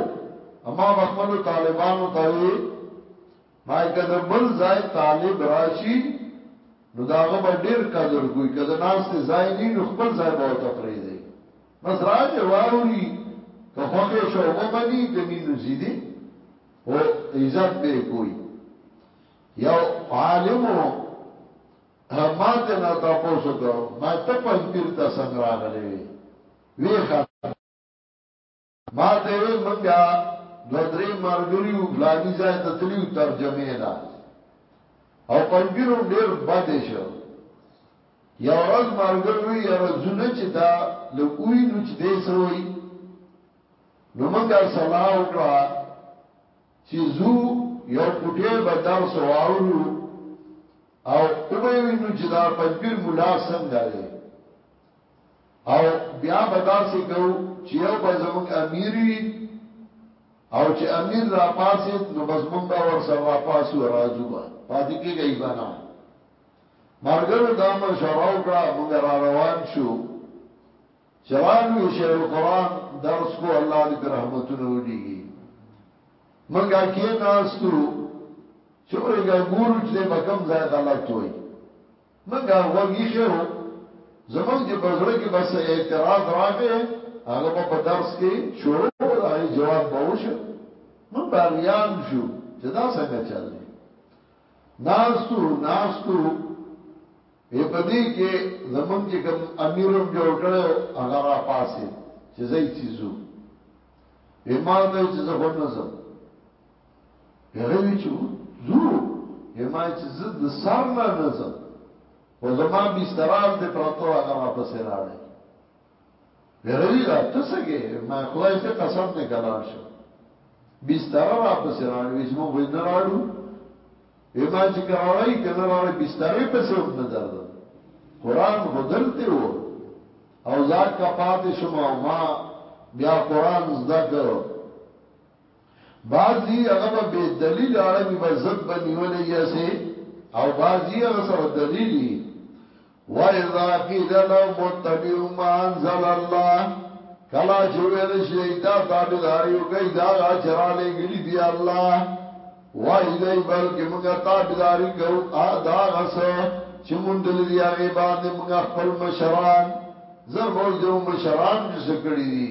A: اما بخمل طالبانو ته ما که د بل ځای طالب راشي نو د هغه به ډېر قدر کوي، که د ناستې ځای نه وي نو خپل ځای به ورته پرېږدئ، بس راغی واوري، که خوښ یې شو ومني، که نه نو ځي دې، خو عزت به یې کوئ. یو عالم و، ما ترېنه تپوس وکړ، ما ویل ته پنجپیر ته څنګه راغلی وې؟ ویې خندل. ما ته وې منګه دو درې مرګریو فلانی ځای ته تلیو ترجمه دا او پنځګرون ډیر بد شو یو ورځ مرګروي یو ورځونه چې دا لوی نو چې دې سوې نو منګه صلاح وکړه چې زو یو کوټه به درس واورو او او به وینو چې دا پنځګر مولا څنګه دی او بیا به داسې کو چې یو به زمونږ امیر وي او چې امیر را پاسې نو بس مونږ به ور سره را پاسو راځو به پاتې کېږي بنا مرګرو دا مشوره وکړه مونږ را روان شو چرالو شیخ القرآن درس کو الله دې پر رحمتونو ولېږي مونږه کې ناستو چورې ګورو چې به کم ځای غلط وای مونږ غوږ ایښی وو، زمونږ چې په زړه کې به څه اعتراض راغی، هغه به په درس کې شروع و، د هغې جواب به وشو، مونږ به اریان شو چې دا څنګه چل دی. ناست وو، ناست وو، ای په دې کې زمونږ چې کوم امیر هم جوړ کړی و، هغه راپاڅېد چې ځئ چې ځو. وی ما ورته وویل چې زه خو نه ځم. هغې وې چې ځو وې ما چې زه د سر نه نه ځم خو زما بستره هلته پرته وه هغه راپسې لاړی هغې وې دا ته څه کې ما خدای سته قسم نه که لاړ شم بستره راپسې راړی وې چې مونږ خو نه راړو وې ما چې که راړی که نه راړی بسترې پسې هم نه درځم قرآن خو دلته و او زاکه پاتې شوم او ما بیا قرآن زده که بعضی هغه به بی دلیل اړه وی بس ضد به نیولی یاسی او بعضی هغه سره دلیل یی واذا قیل لهم اتبعوا ما انزل الله کلا چې ویل شي ایتا تابعداري او کوي دا غا چرا لګلی دی الله وای دی بلکې موږ تابعداري کو ا دا غس چې مونږ دل دی هغه باندې موږ خپل مشران زر بوج دو مشران چې سکړی دي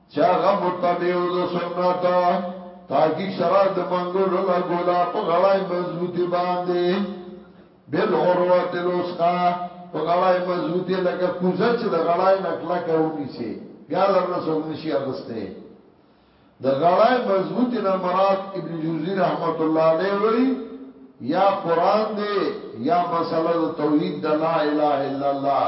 A: چه هغه متبع و د سنت تحقیق سره د منګولو لګو دا په غړای مضبوطی باندې بالعروه الوسقا په غړای مضبوطی لکه کوزه چې د غړای نکلا کونی سي بیا درنه سوګ نشي اغسته د غړای مضبوطی نه مراد ابن جوزی رحمت الله علیه وی یا قران دی یا مسله د توحید د لا اله الا الله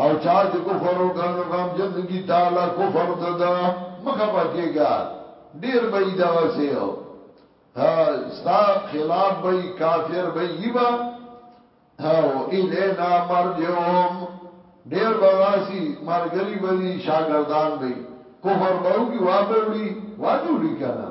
A: او چا چې کفر وکړ نو غمجن کی تعالی کفر ته دا مخه پکېګا ډیر به دغه سه ها ستا خلاف به کافر به یبا او الینا مرجوم ډیر بغاسی مرګری به شاګردان به کفر به کی وابوړي وابوړي کنه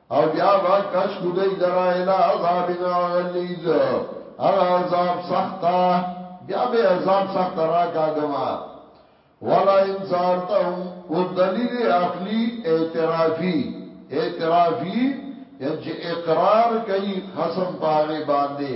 A: او بیا با کش کدی لرا الى عذاب غلیظ اغا عذاب سختا بیا به عذاب سخت را کاغما ولا انسالتهم و دلیل عقلی اعترافی اعترافی یعنی چې اقرار کوي قسم پاغه باندې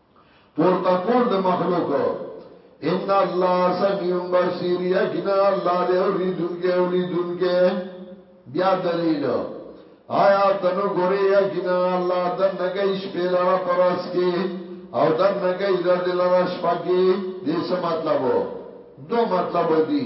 A: پورته کول د مخلوق ان الله سميع بصير یقینا الله دې اوریدونکې اولیدونکې بیا دلیل آیا تنو ګوري یقینا الله د نګي شپې لاره پرس کې او د نګي رز لاره شپه کې دې څه مطلب دو مطلب دي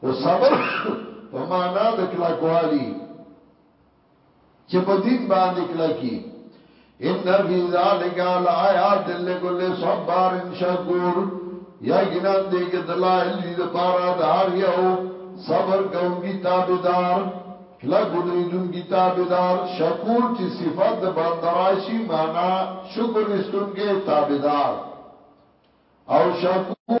A: خو صبر په معنا د کلکوالي چې په دین باندې کلکی ان فی ذلک الایات لکل صبر شکور یا ګنان دې کې دلایل دې د پارا دار یو صبر کوونکی تابعدار کلا ګدریدون کی تابعدار شکور چې صفات د بندراشی معنا شکر استون کې تابعدار او شکور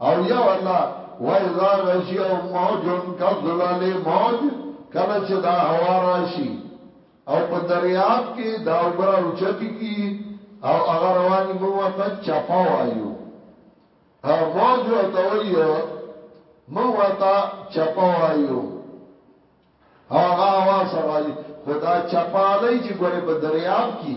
A: او یا الله واذا غشیهم موج کالظلال موج کله چې دا هوا راشي او په دریاب کې دا وبرا اوچتی کی او هغه رواني موږ ته چپا وایو ها موج او توي موږ ته چپا وایو هغه هوا سره خدا چپالای چې ګوره په دریاب کې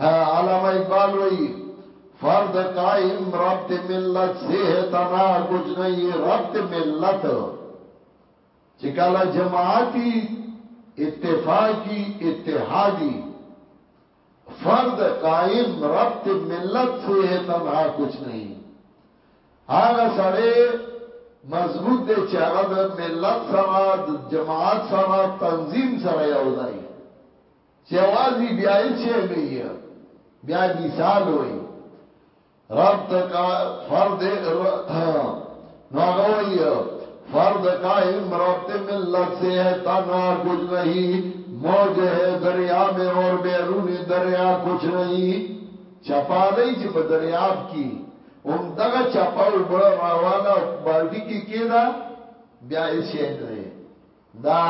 A: علامه اقبال وی فرد قائم ربط ملت سے ہے تنا کچھ نہیں ربط ملت چې کله جماعتي اتفاقی اتحادی فرد قائم ربط ملت سے ہے تنہا کچھ نہیں هغه سړی مضبوط دی چې هغه د ملت سره د جماعت سره تنظیم سره یو ځای چې یوازې بیا یې شی نه یې بیا مثال وای رب تک فرد نو هغه وای فرد قائم رب ته ملت سے ہے تنہا کچھ نہیں موج ہے دریا میں اور بیرون دریا کچھ نہیں چپالی چې په دریاب کې هم دغه چپاو بل راواله بالټی کې کېدا بیا یې شی نه دا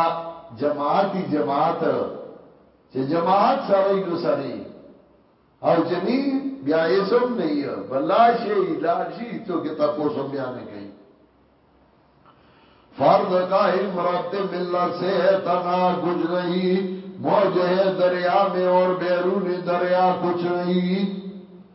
A: جماعتی جماعت چې جماعت سره نو سره او چې نی بیا یې سم نه یې بلا شي لار شي ته کې تاسو سم بیا نه کوي فرض قائم رد ملت سے تنا کچھ نہیں موجہ دریا میں اور بیرون دریا کچھ نہیں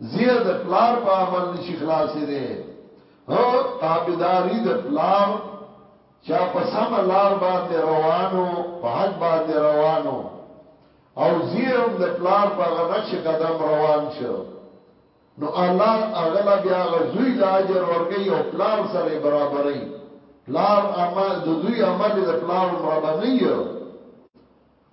A: زیه د پلار په عمل نشي خلاصې دي هو تابعداري د پلار چا په سم لار باندې روانو په حق باندې روانو او زیه هم د پلار په غنښ قدم روان شو نو الله اغلا بیا غزوی لا اجر ورګي او پلار سره برابرې پلار اما د دوی عمل د پلار عمر باندې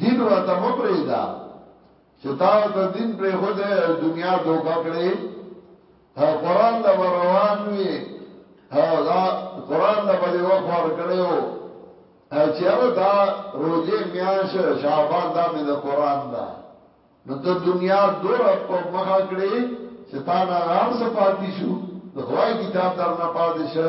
A: دین ورته مه پریږده چې تا ورته دین پریښوده او دنیا دوکه کړې او قران له روان وي او دا قران له بده وخت ور کړو چیرې دا روزه میاش شعبان دا مې د قران دا نو ته دنیا دور په مخه کړې چې تا نه غار سپاتی شو د خدای کتاب درنه پاتې شو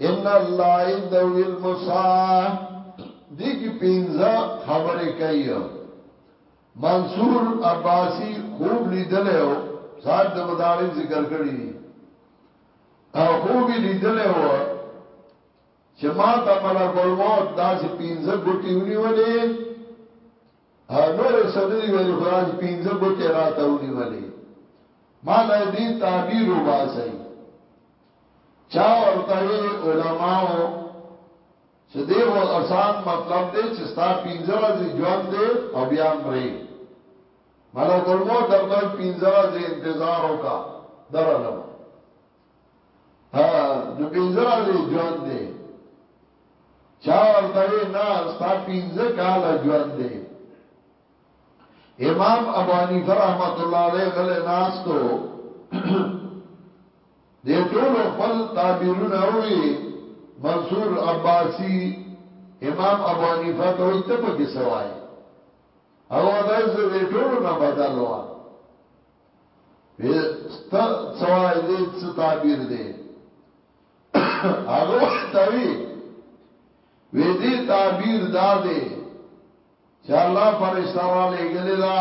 A: ان الله عنده علم الساعه دې کې پنځه خبرې کوي منصور عباسی خوب لیدل او صاحب د مدارک ذکر کړی دي او خوب لیدل او چې ما ته ملک الموت داسې پنځه بوټي ونیولې نور سندري ویلي خدای دې پنځه بوټي راته ونیولې ما له دې تعبیر وباسي چا ورته ویلي علماوو چې دی خو اسان مطلب دی چې ستا پنځه ورځې ژوند دی او بیا مرې ملک الموت درته وایي پنځه ورځې انتظار وکړه درالم ها نو پنځه ورځې ژوند دی چا ورته وی نه ستا پنځه کاله ژوند دی امام ابو حنیفه رحمت الله علیه غل ناس تو دې ټولو خپل تعبیرونه ووي منصور عباسي امام ابو حنیفه ته وي ته پکې څه وایې هغه ورته وایي زه دې ټولو نه بدل وم وی ستا سوای دې څه تعبیر دې هغه ورته وی وی دې تعبیر دا دې چې الله فرشتہ را لېګلې دا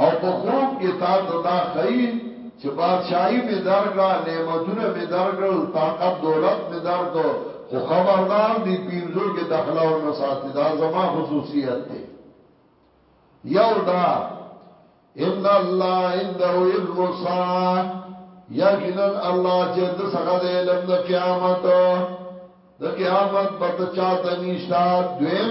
A: او په خوب کې تاته دا ښيي چې بادشاهي مې درکړه، نعمتونه مې درکړل، طاقت دولت مې درکړ، خو خبردار دې پنځو کې دخله ونه ساتي، دا زما خصوصیت دی. یو دا، ان الله عنده علم الساعه، یقینا الله چې د څخه د علم د قیامت، د قیامت پته چاته نشته. دویم،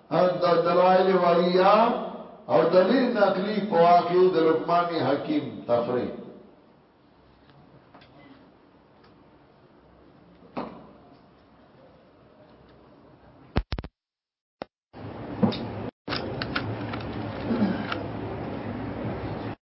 A: دلائل وحییه او دلیل نقلی په واقع د لقمان حکیم تفری